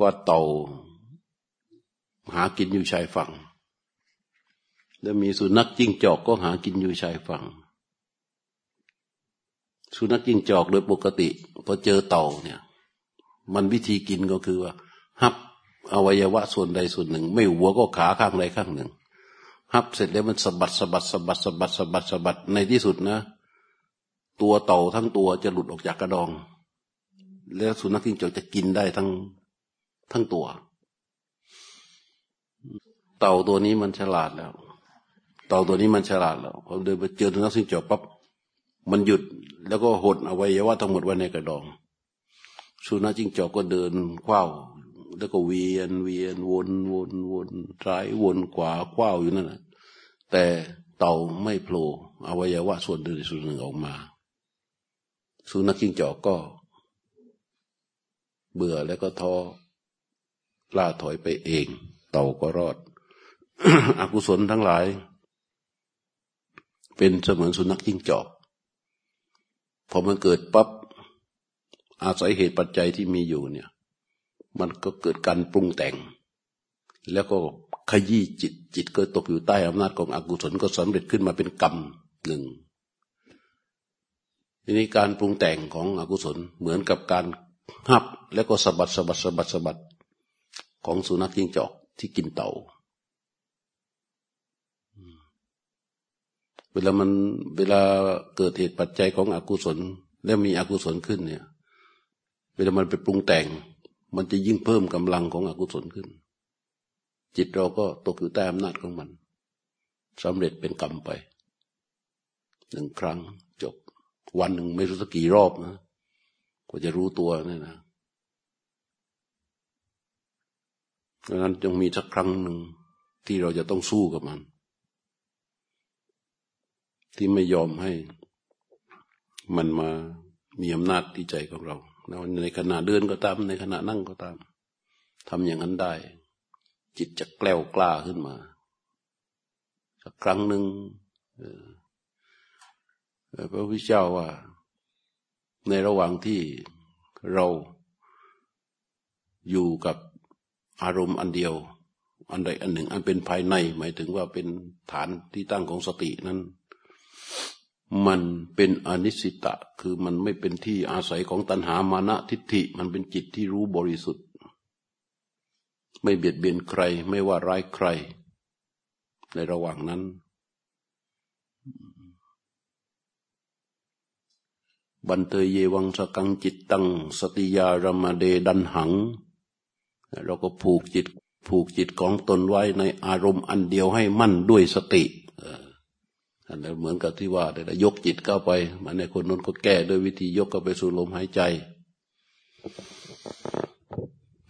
Speaker 1: ว่าเต่า หากินอยู่ชายฝั่ง แล้วมีสุนัขจิ้งจอกก็หากินอยู่ชายฝั่ง สุนัขจิ้งจอกโดยปกติพอเจอเต่าเนี่ย มันวิธีกินก็คือว่าหับอวัยวะส่วนใดส่วนหนึ่ง ไม่หัวก็ขาข้างใดข้างหนึ่งฮับเสร็จแล้วมันสะบัดสะบัดสะบัดสะบัดสะบัดสะบัดในที่สุดนะ ตัวเต่าทั้งตัวจะหลุดออกจากกระดอง แล้วสุนัขจิ้งจอกจะกินได้ทั้งทั้งตัว เต่าตัวนี้มันฉลาดแล้ว เต่าตัวนี้มันฉลาดแล้วพอเดินไปเจอสุนัขจิ้งจอปั๊บมันหยุดแล้วก็หดอวัยวะทั้งหมดไว้ในกระดอง สุนัขจิ้งจอกก็เดินคว้าแล้วก็เวียนเวียนวนวนวนซ้ายวนขวาคว้าอยู่นั่นแหละแต่เต่าไม่โผล่อวัยวะส่วนใดส่วนหนึ่งออกมา สุนัขจิ้งจอกก็ เบื่อแล้วก็ท้อล่าถอยไปเอง เต่าก็รอด อกุศลทั้งหลาย เป็นเสมือนสุนัขจิ้งจอกพอมันเกิดปั๊บอาศัยเหตุปัจจัยที่มีอยู่เนี่ย มันก็เกิดการปรุงแต่ง แล้วก็ขยี้จิตจิตก็ตกอยู่ใต้อำนาจของอกุศลก็สำเร็จขึ้นมาเป็นกรรมหนึ่งทีนี้การปรุงแต่งของอกุศลเหมือนกับการหับ แล้วก็สะบัดสะบัดสะบัดสะบัดของสุนัขจิ้งจอกที่กินเต่าเวลามันเวลาเกิดเหตุปัจจัยของอกุศล แล้วมีอกุศลขึ้นเนี่ย เวลามันไปปรุงแต่ง มันจะยิ่งเพิ่มกำลังของอกุศลขึ้น จิตเราก็ตกอยู่ใต้อำนาจของมันสำเร็จเป็นกรรมไปหนึ่งครั้งจบ วันหนึ่งไม่รู้สักกี่รอบนะกว่าจะรู้ตัวนี่นะดังนั้นจงมีสักครั้งหนึ่งที่เราจะต้องสู้กับมัน ที่ไม่ยอมให้มันมามีอำนาจที่ใจของเรา ในขณะเดินก็ตาม ในขณะนั่งก็ตามทำอย่างนั้นได้ จิตจะแกล้วกล้าขึ้นมาสักครั้งหนึ่งพระพุทธเจ้าว่า ในระหว่างที่เราอยู่กับอารมณ์อันเดียว อันใดอันหนึ่ง อันเป็นภายใน หมายถึงว่าเป็นฐานที่ตั้งของสตินั้น มันเป็นอนิสิตะ คือมันไม่เป็นที่อาศัยของตัณหามานะทิฏฐิ มันเป็นจิตที่รู้บริสุทธิ์ ไม่เบียดเบียนใคร ไม่ว่าร้ายใคร ในระหว่างนั้น บันเตยเยวังสกังจิตตัง สติยารมเดดันหัง เราก็ผูกจิตผูกจิตของตนไว้ในอารมณ์อันเดียวให้มั่นด้วยสติ อันนั้นเหมือนกับที่ว่าแต่ยกจิตเข้าไปมันในคนนั้นก็แก้ด้วยวิธียกเข้าไปสู่ลมหายใจ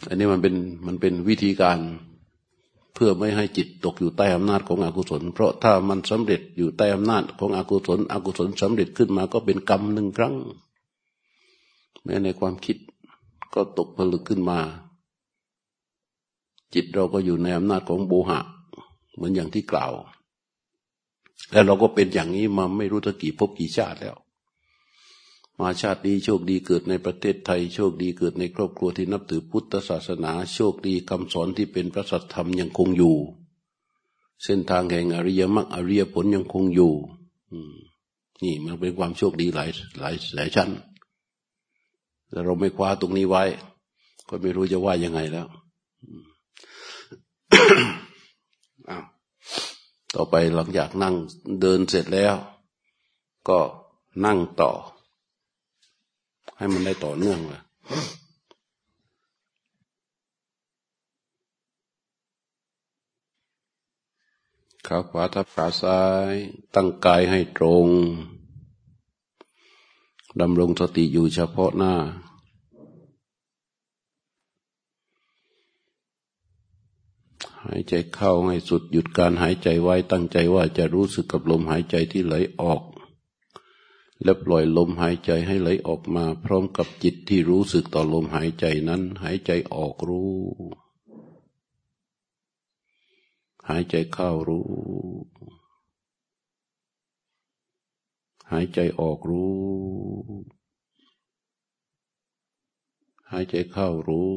Speaker 1: อันนี้มันเป็นมันเป็นวิธีการเพื่อไม่ให้จิตตกอยู่ใต้อำนาจของอกุศล เพราะถ้ามันสำเร็จอยู่ใต้อำนาจของอกุศล อกุศลสำเร็จขึ้นมาก็เป็นกรรมหนึ่งครั้งแม้ในความคิดก็ตกผลึกขึ้นมา จิตเราก็อยู่ในอำนาจของโบหะ เหมือนอย่างที่กล่าว แล้วเราก็เป็นอย่างนี้มาไม่รู้ตั้งกี่พบกี่ชาติแล้ว มาชาตินี้โชคดีเกิดในประเทศไทย โชคดีเกิดในครอบครัวที่นับถือพุทธศาสนา โชคดีคำสอนที่เป็นพระสัทธรรมยังคงอยู่ เส้นทางแห่งอริยมรรคอริยผลยังคงอยู่นี่มันเป็นความโชคดีหลายหลายหลายชั้นแต่เราไม่คว้าตรงนี้ไว้ ก็ไม่รู้จะว่ายังไงแล้ว ต่อไปหลังจากนั่งเดินเสร็จแล้ว ก็นั่งต่อ ให้มันได้ต่อเนื่องเลยขาขวาทับขาซ้าย ตั้งกายให้ตรงดำรงสติอยู่เฉพาะหน้า หายใจเข้าให้สุดหยุดการหายใจไว้ตั้งใจว่าจะรู้สึกกับลมหายใจที่ไหลออก และปล่อยลมหายใจให้ไหลออกมา พร้อมกับจิตที่รู้สึกต่อลมหายใจนั้น หายใจออกรู้ หายใจเข้ารู้ หายใจออกรู้ หายใจเข้ารู้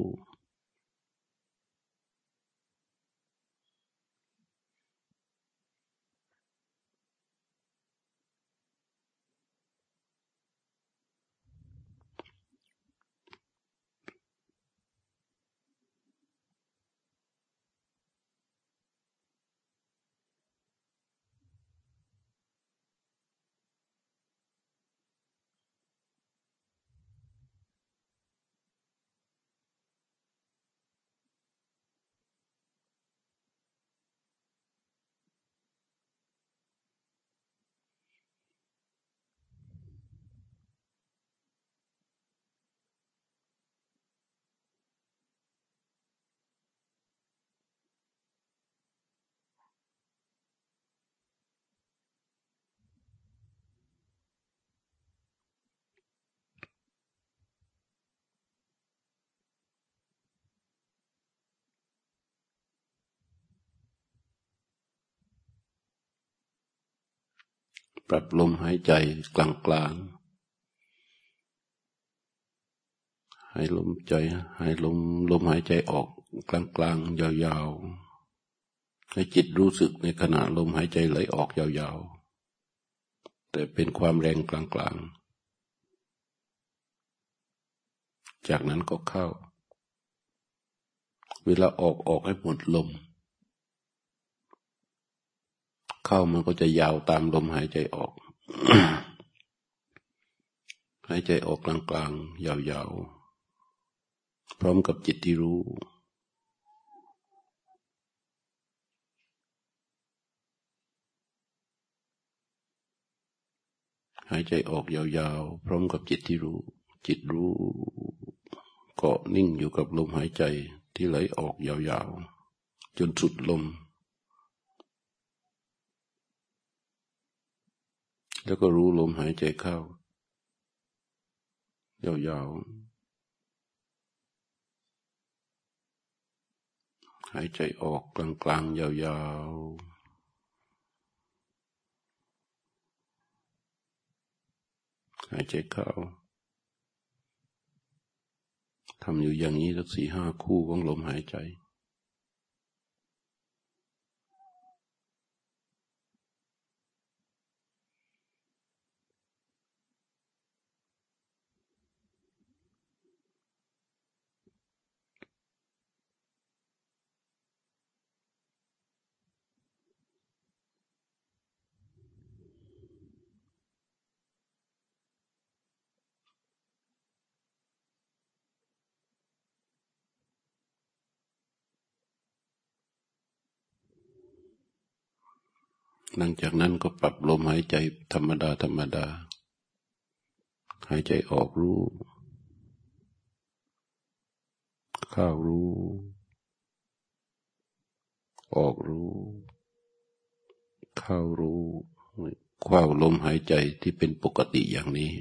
Speaker 1: ปรับลมหายใจกลางกลางให้ลมใจให้ลมลมหายใจออกกลางกลางยาวๆ ให้จิตรู้สึกในขณะลมหายใจไหลออกยาวๆ แต่เป็นความแรงกลางกลางจากนั้นก็เข้า เวลาออกออกให้หมดลม เข้ามันก็จะยาวตามลมหายใจออก หายใจออกกลางๆ ยาวๆ พร้อมกับจิตที่รู้ หายใจออกยาวๆ พร้อมกับจิตที่รู้ จิตรู้เกาะนิ่งอยู่กับลมหายใจที่ไหลออกยาวๆ จนสุดลม แล้วก็รู้ลมหายใจเข้ายาวๆ หายใจออกกลางๆ ยาวๆหายใจเข้าทำอยู่อย่างนี้สักสี่ห้าคู่ของลมหายใจ หลังจากนั้นก็ปรับลมหายใจธรรมดาธรรมดา หายใจออกรู้ เข้ารู้ ออกรู้ เข้ารู้เข้าลมหายใจที่เป็นปกติอย่างนี้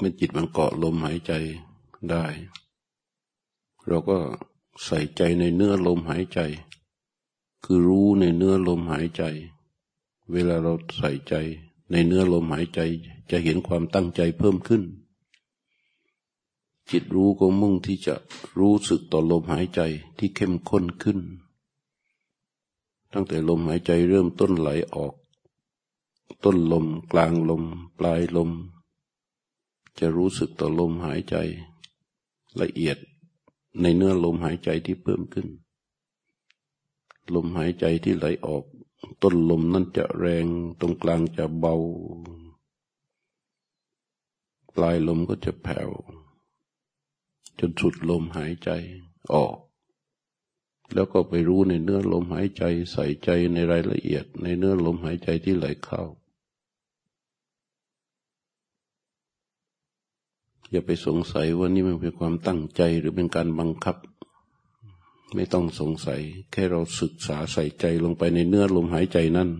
Speaker 1: มื่อจิตมันเกาะลมหายใจได้ เราก็ใส่ใจในเนื้อลมหายใจ คือรู้ในเนื้อลมหายใจ เวลาเราใส่ใจในเนื้อลมหายใจจะเห็นความตั้งใจเพิ่มขึ้น จิตรู้ก็มุ่งที่จะรู้สึกต่อลมหายใจที่เข้มข้นขึ้น ตั้งแต่ลมหายใจเริ่มต้นไหลออก ต้นลมกลางลม ปลายลม จะรู้สึกต่อลมหายใจละเอียดในเนื้อลมหายใจที่เพิ่มขึ้น ลมหายใจที่ไหลออก ต้นลมนั่นจะแรงตรงกลางจะเบา ปลายลมก็จะแผ่ว จนสุดลมหายใจออก แล้วก็ไปรู้ในเนื้อลมหายใจใส่ใจในรายละเอียด ในเนื้อลมหายใจที่ไหลเข้า อย่าไปสงสัยว่านี่มันเป็นความตั้งใจหรือเป็นการบังคับ ไม่ต้องสงสัย แค่เราศึกษาใส่ใจลงไปในเนื้อลมหายใจนั่น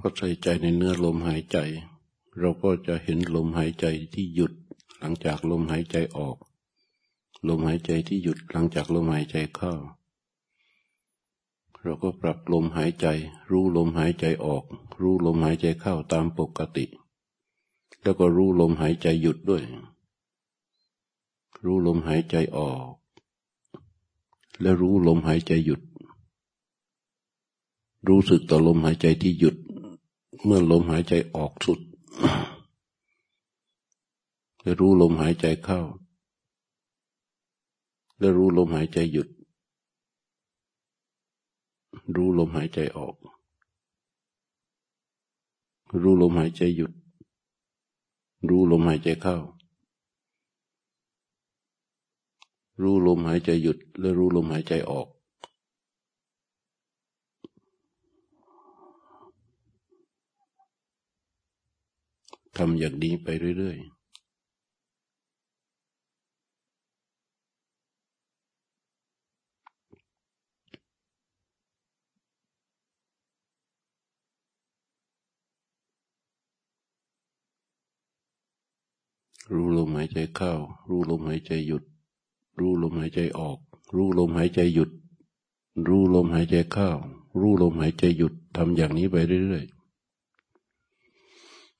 Speaker 1: พอใส่ใจในเนื้อลมหายใจ เราก็จะเห็นลมหายใจที่หยุดหลังจากลมหายใจออก ลมหายใจที่หยุดหลังจากลมหายใจเข้า เราก็ปรับลมหายใจ รู้ลมหายใจออก รู้ลมหายใจเข้าตามปกติ แล้วก็รู้ลมหายใจหยุดด้วย รู้ลมหายใจออก และรู้ลมหายใจหยุด รู้สึกต่อลมหายใจที่หยุด เมื่อลมหายใจออกสุดจะรู้ลมหายใจเข้า และรู้ลมหายใจหยุด รู้ลมหายใจออก รู้ลมหายใจหยุด รู้ลมหายใจเข้า รู้ลมหายใจหยุด และรู้ลมหายใจออก ทำอย่างนี้ไปเรื่อยๆรู้ลมหายใจเข้า รู้ลมหายใจหยุด รู้ลมหายใจออก รู้ลมหายใจหยุด รู้ลมหายใจเข้า รู้ลมหายใจหยุดทำอย่างนี้ไปเรื่อยๆ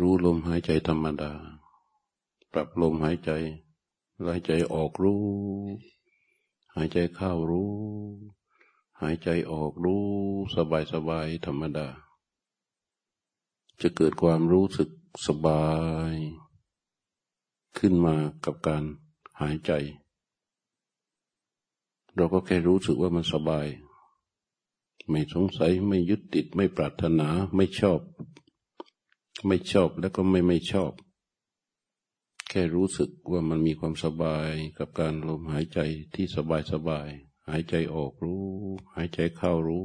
Speaker 1: รู้ลมหายใจธรรมดา ปรับลมหายใจหายใจออกรู้ หายใจเข้ารู้ หายใจออกรู้ สบายสบายธรรมดา จะเกิดความรู้สึกสบาย ขึ้นมากับการหายใจ เราก็แค่รู้สึกว่ามันสบาย ไม่สงสัยไม่ยึดติดไม่ปรารถนาไม่ชอบ ไม่ชอบแล้วก็ไม่ไม่ชอบ แค่รู้สึกว่ามันมีความสบายกับการลมหายใจที่สบายสบาย หายใจออกรู้ หายใจเข้ารู้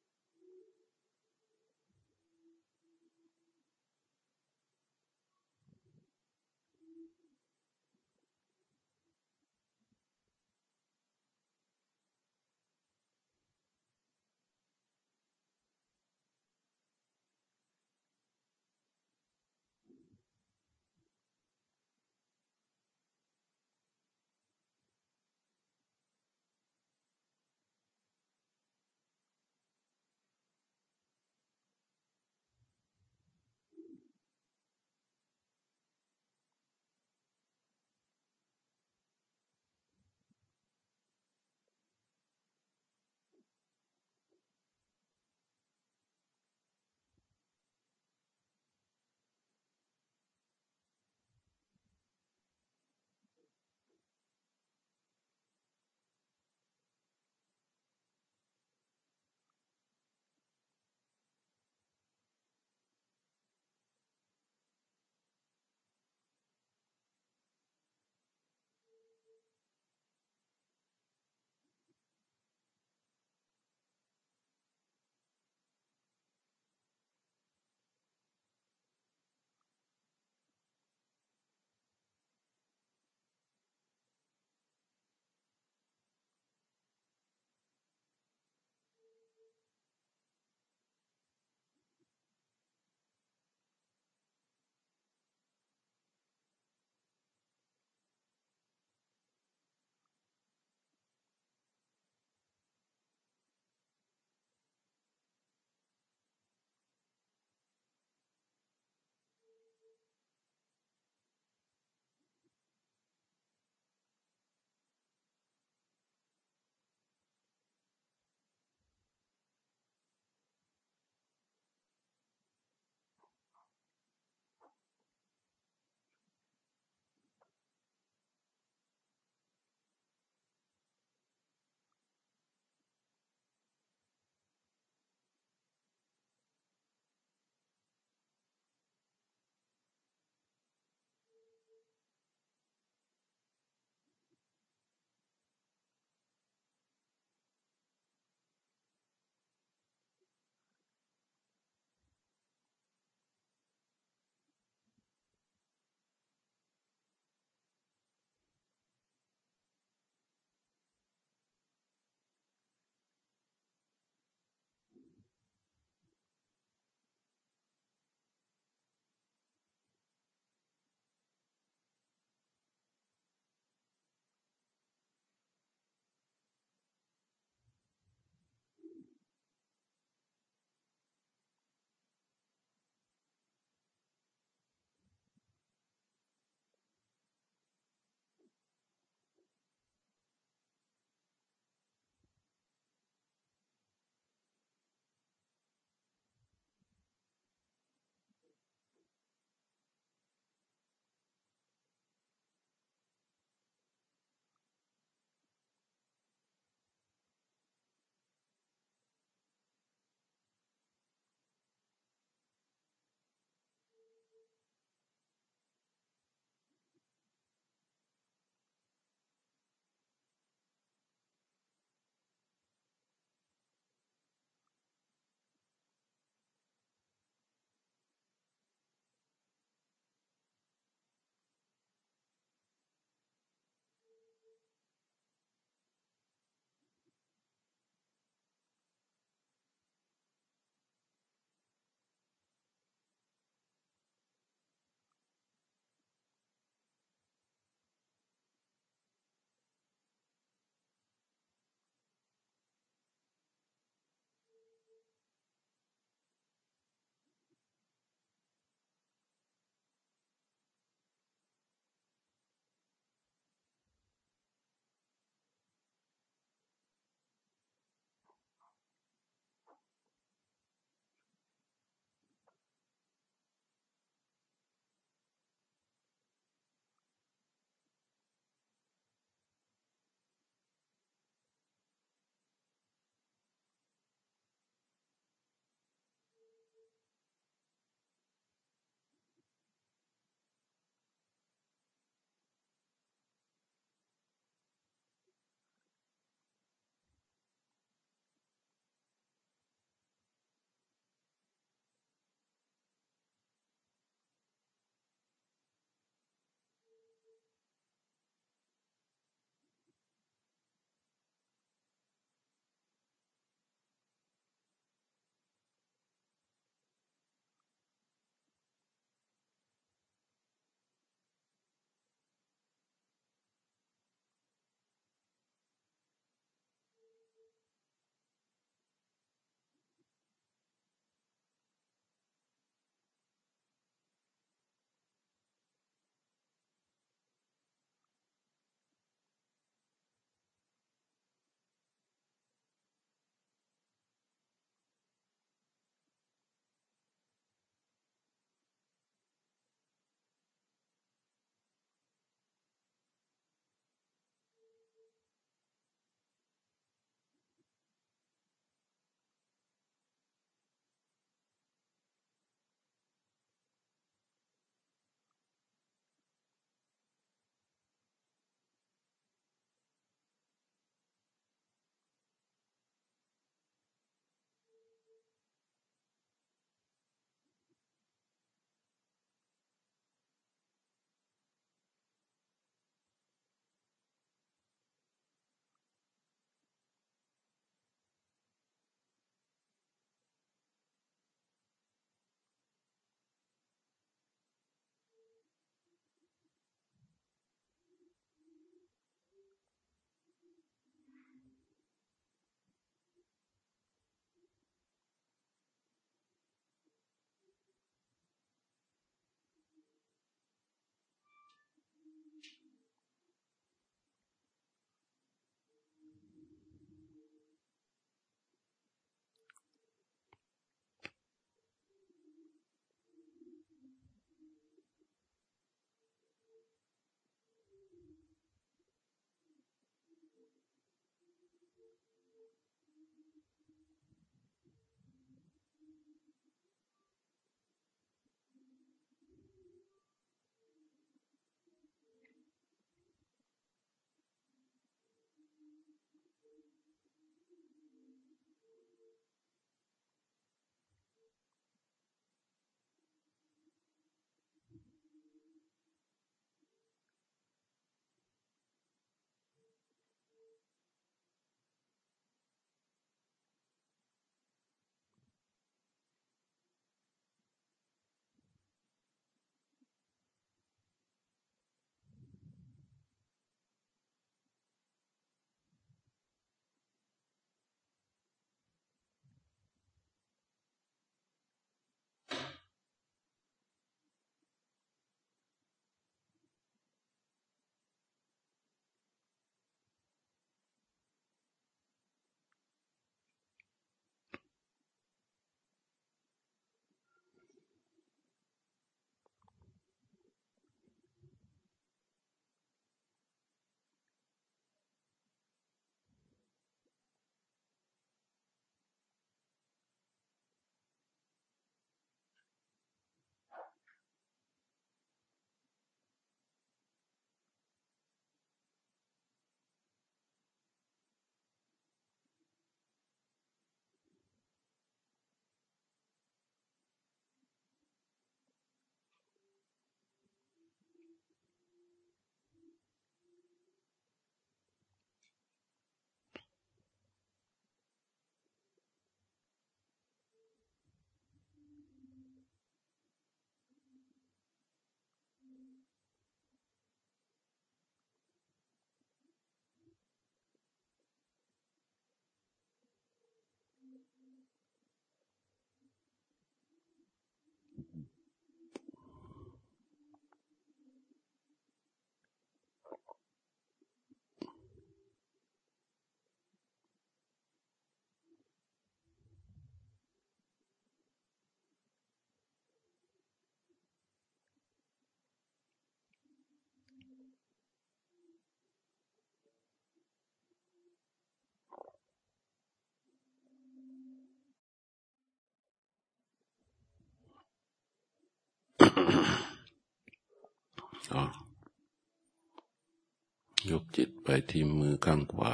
Speaker 1: ยกจิตไปที่มือข้างขวา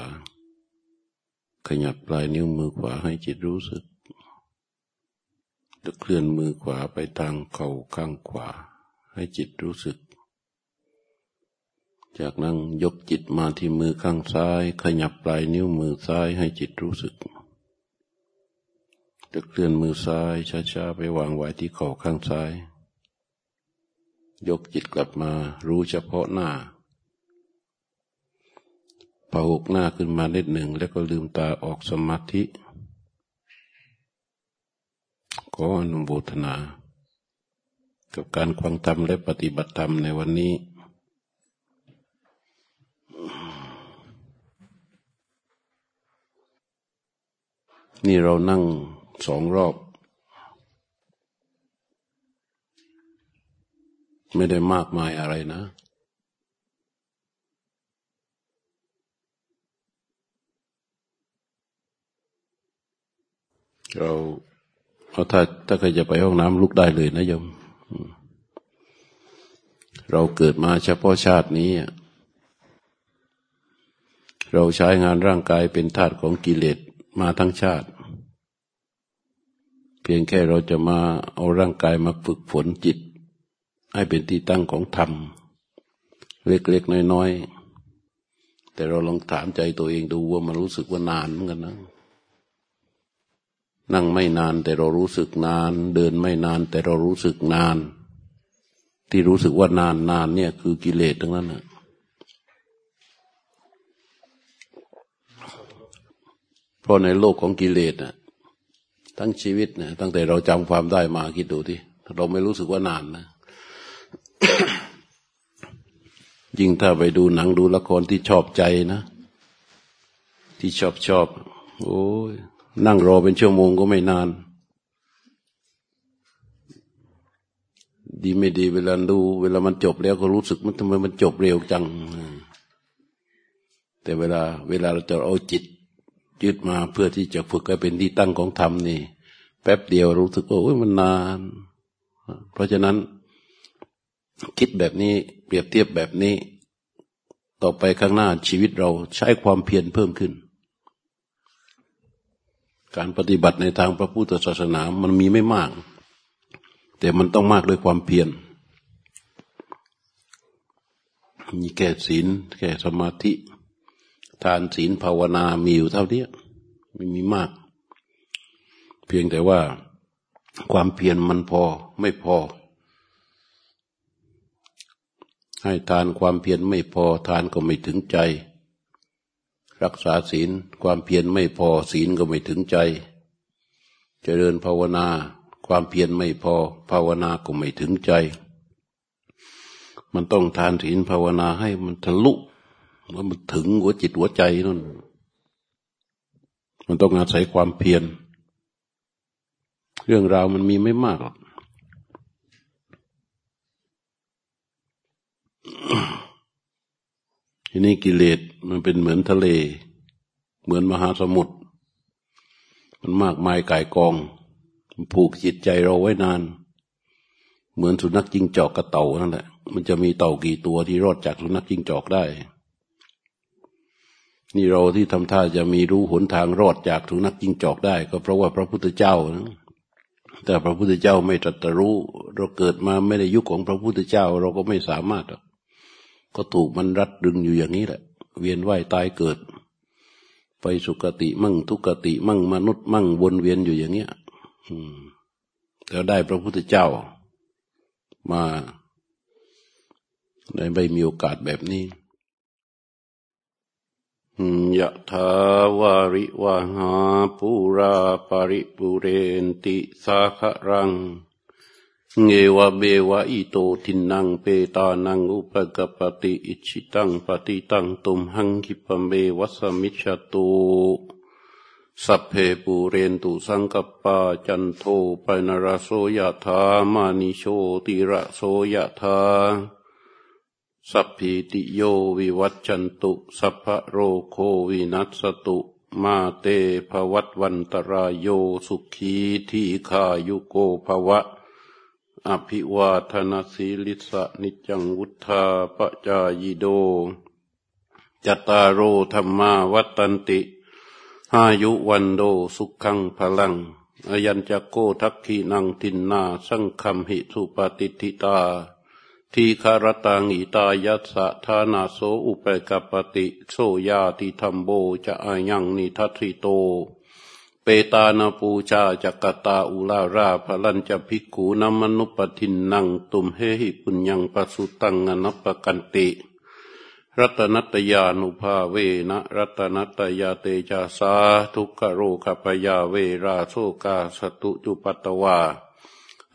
Speaker 1: ขยับปลายนิ้วมือขวาให้จิตรู้สึกจะเคลื่อนมือขวาไปทางเข่าข้างขวา ให้จิตรู้สึก จากนั้นยกจิตมาที่มือข้างซ้าย ขยับปลายนิ้วมือซ้ายให้จิตรู้สึกจะเคลื่อนมือซ้ายช้าๆไปวางไว้ที่เข่าข้างซ้าย ยกจิตกลับมารู้เฉพาะหน้าพหกหน้าขึ้นมาเล็ดหนึ่ง แล้วก็ลืมตาออกสมาธิ ขออนุโมทนา กับการควังธรรมและปฏิบัติธรรมในวันนี้ นี่เรานั่งสองรอบ ไม่ได้มากมายอะไรนะ เราเพราะถ้าถ้าใครจะไปห้องน้ำลุกได้เลยนะโยม เราเกิดมาเฉพาะชาตินี้ เราใช้งานร่างกายเป็นธาตุของกิเลสมาทั้งชาติ เพียงแค่เราจะมาเอาร่างกายมาฝึกฝนจิต ให้เป็นที่ตั้งของธรรม เล็กๆน้อยๆ แต่เราลองถามใจตัวเองดูว่ามันรู้สึกว่านานเหมือนกันนะนั่งไม่นานแต่เรารู้สึกนาน เดินไม่นานแต่เรารู้สึกนาน ที่รู้สึกว่านานนานเนี่ยคือกิเลสทั้งนั้นนะเพราะในโลกของกิเลสนะทั้งชีวิตนะตั้งแต่เราจำความได้มาคิดดูที่เราไม่รู้สึกว่านานนะ ยิ่งถ้าไปดูหนังดูละครที่ชอบใจนะ ที่ชอบชอบ โอ้ยนั่งรอเป็นชั่วโมงก็ไม่นาน ดีไม่ดีเวลาดู เวลามันจบแล้วก็รู้สึกมันทำไมมันจบเร็วจัง แต่เวลา เวลาเราจะเอาจิต ยึดมาเพื่อที่จะฝึกให้เป็นที่ตั้งของธรรมนี่ แป๊บเดียวรู้สึกว่าโอ้ยมันนาน เพราะฉะนั้น คิดแบบนี้เปรียบเทียบแบบนี้ ต่อไปข้างหน้าชีวิตเราใช้ความเพียรเพิ่มขึ้น การปฏิบัติในทางพระพุทธศาสนามันมีไม่มาก แต่มันต้องมากด้วยความเพียรมีแก่ศีลแก่สมาธิ ทานศีลภาวนามีอยู่เท่านี้ไม่มีมาก เพียงแต่ว่าความเพียรมันพอไม่พอ ให้ทานความเพียรไม่พอทานก็ไม่ถึงใจ รักษาศีลความเพียรไม่พอศีลก็ไม่ถึงใจ เจริญภาวนา ความเพียรไม่พอ ภาวนาก็ไม่ถึงใจ มันต้องทานศีลภาวนาให้มันทะลุว่ามันถึงหัวจิตหัวใจนั่นมันต้องอาศัยความเพียรเรื่องราวมันมีไม่มากหรอก ทีนี้กิเลสมันเป็นเหมือนทะเล เหมือนมหาสมุทรมันมากมายกายกอง มันผูกจิตใจเราไว้นาน เหมือนสุนัขจิงจอกกับเต่านั่นแหละ มันจะมีเต่ากี่ตัวที่รอดจากสุนัขจิงจอกได้ นี่เราที่ทำท่าจะมีรู้หนทางรอดจากสุนัขจิงจอกได้ ก็เพราะว่าพระพุทธเจ้านะแต่พระพุทธเจ้าไม่ตรัสรู้ เราเกิดมาไม่ได้ยุคของพระพุทธเจ้า เราก็ไม่สามารถก็ ถูกมันรัดดึงอยู่อย่างนี้แหละ เวียนว่ายตายเกิด ไปสุกติมั่งทุกติมั่งมนุษย์มั่งวนเวียนอยู่อย่างเงี้ยแล้วได้พระพุทธเจ้ามาได้ไม่มีโอกาสแบบนี้ยะทาวาริวาหาปูราปริปุเรนติสาครัง เงวะเบวะอิโตทินนังเปตานังอุปกัปปติอิจฉิตังปัตถิตังตุมหัง ขิปปเมวะ สมิชฌตุสัพเพปูเรนตุสังกัปปาจันโทปัณณรโสยถามณิโชติรโสยถาสัพพีติโยวิวัชชันตุสัพพโรโควินัสสตุมาเตภวัตวันตราโยสุขีทีขายุโกภวะ อภิวาทนาสีลิสะนิจังวุธาปจายโด จตารโอธรรมาวัตันติหายุวันโดสุขังพลังอายัญจะโกทักขีนังทินนาสังคัมหิสุปฏิทิตา ทีคารตังอิตายัสสะทานาโสอุปกปติ โสยาติธรรมโบจะอะยังนิทัสสิโต เปตานะ ปูชาจะ กะตาอุฬาราพลัญจะภิกขูนะมะนุปปะทินนังตุมเหหิปุญญัง ปะสุตัง อะนัปปะกันติ รัตนัตตยานุภาเวนะรัตนัตตยเตชะสาทุกขโรคภยาเวราโสกา สัตตุจุปัททวา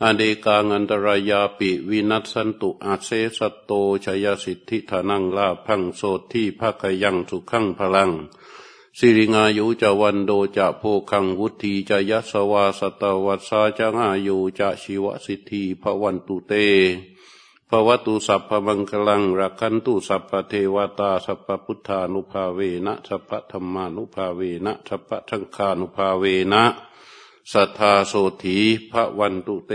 Speaker 1: อเนกา อันตรายาปิวินัสสันตุ อเสสโตชยสิทธิธนังลาพังโสที่ภาคยังสุขังพลัง สิริงายุจะวันโดจะโพคังวุธีจะยัสวาสตวัสสาจะงายุจะชีวสิทธิภวันตุเตภวตุสัพพมังคลังรักขันตุสัพพเทวตาสัพพพุทธานุภาเวนะสัพพธรรมานุภาเวนะสัพพทังคานุภาเวนะสัทธาโสถีพระวันตุเต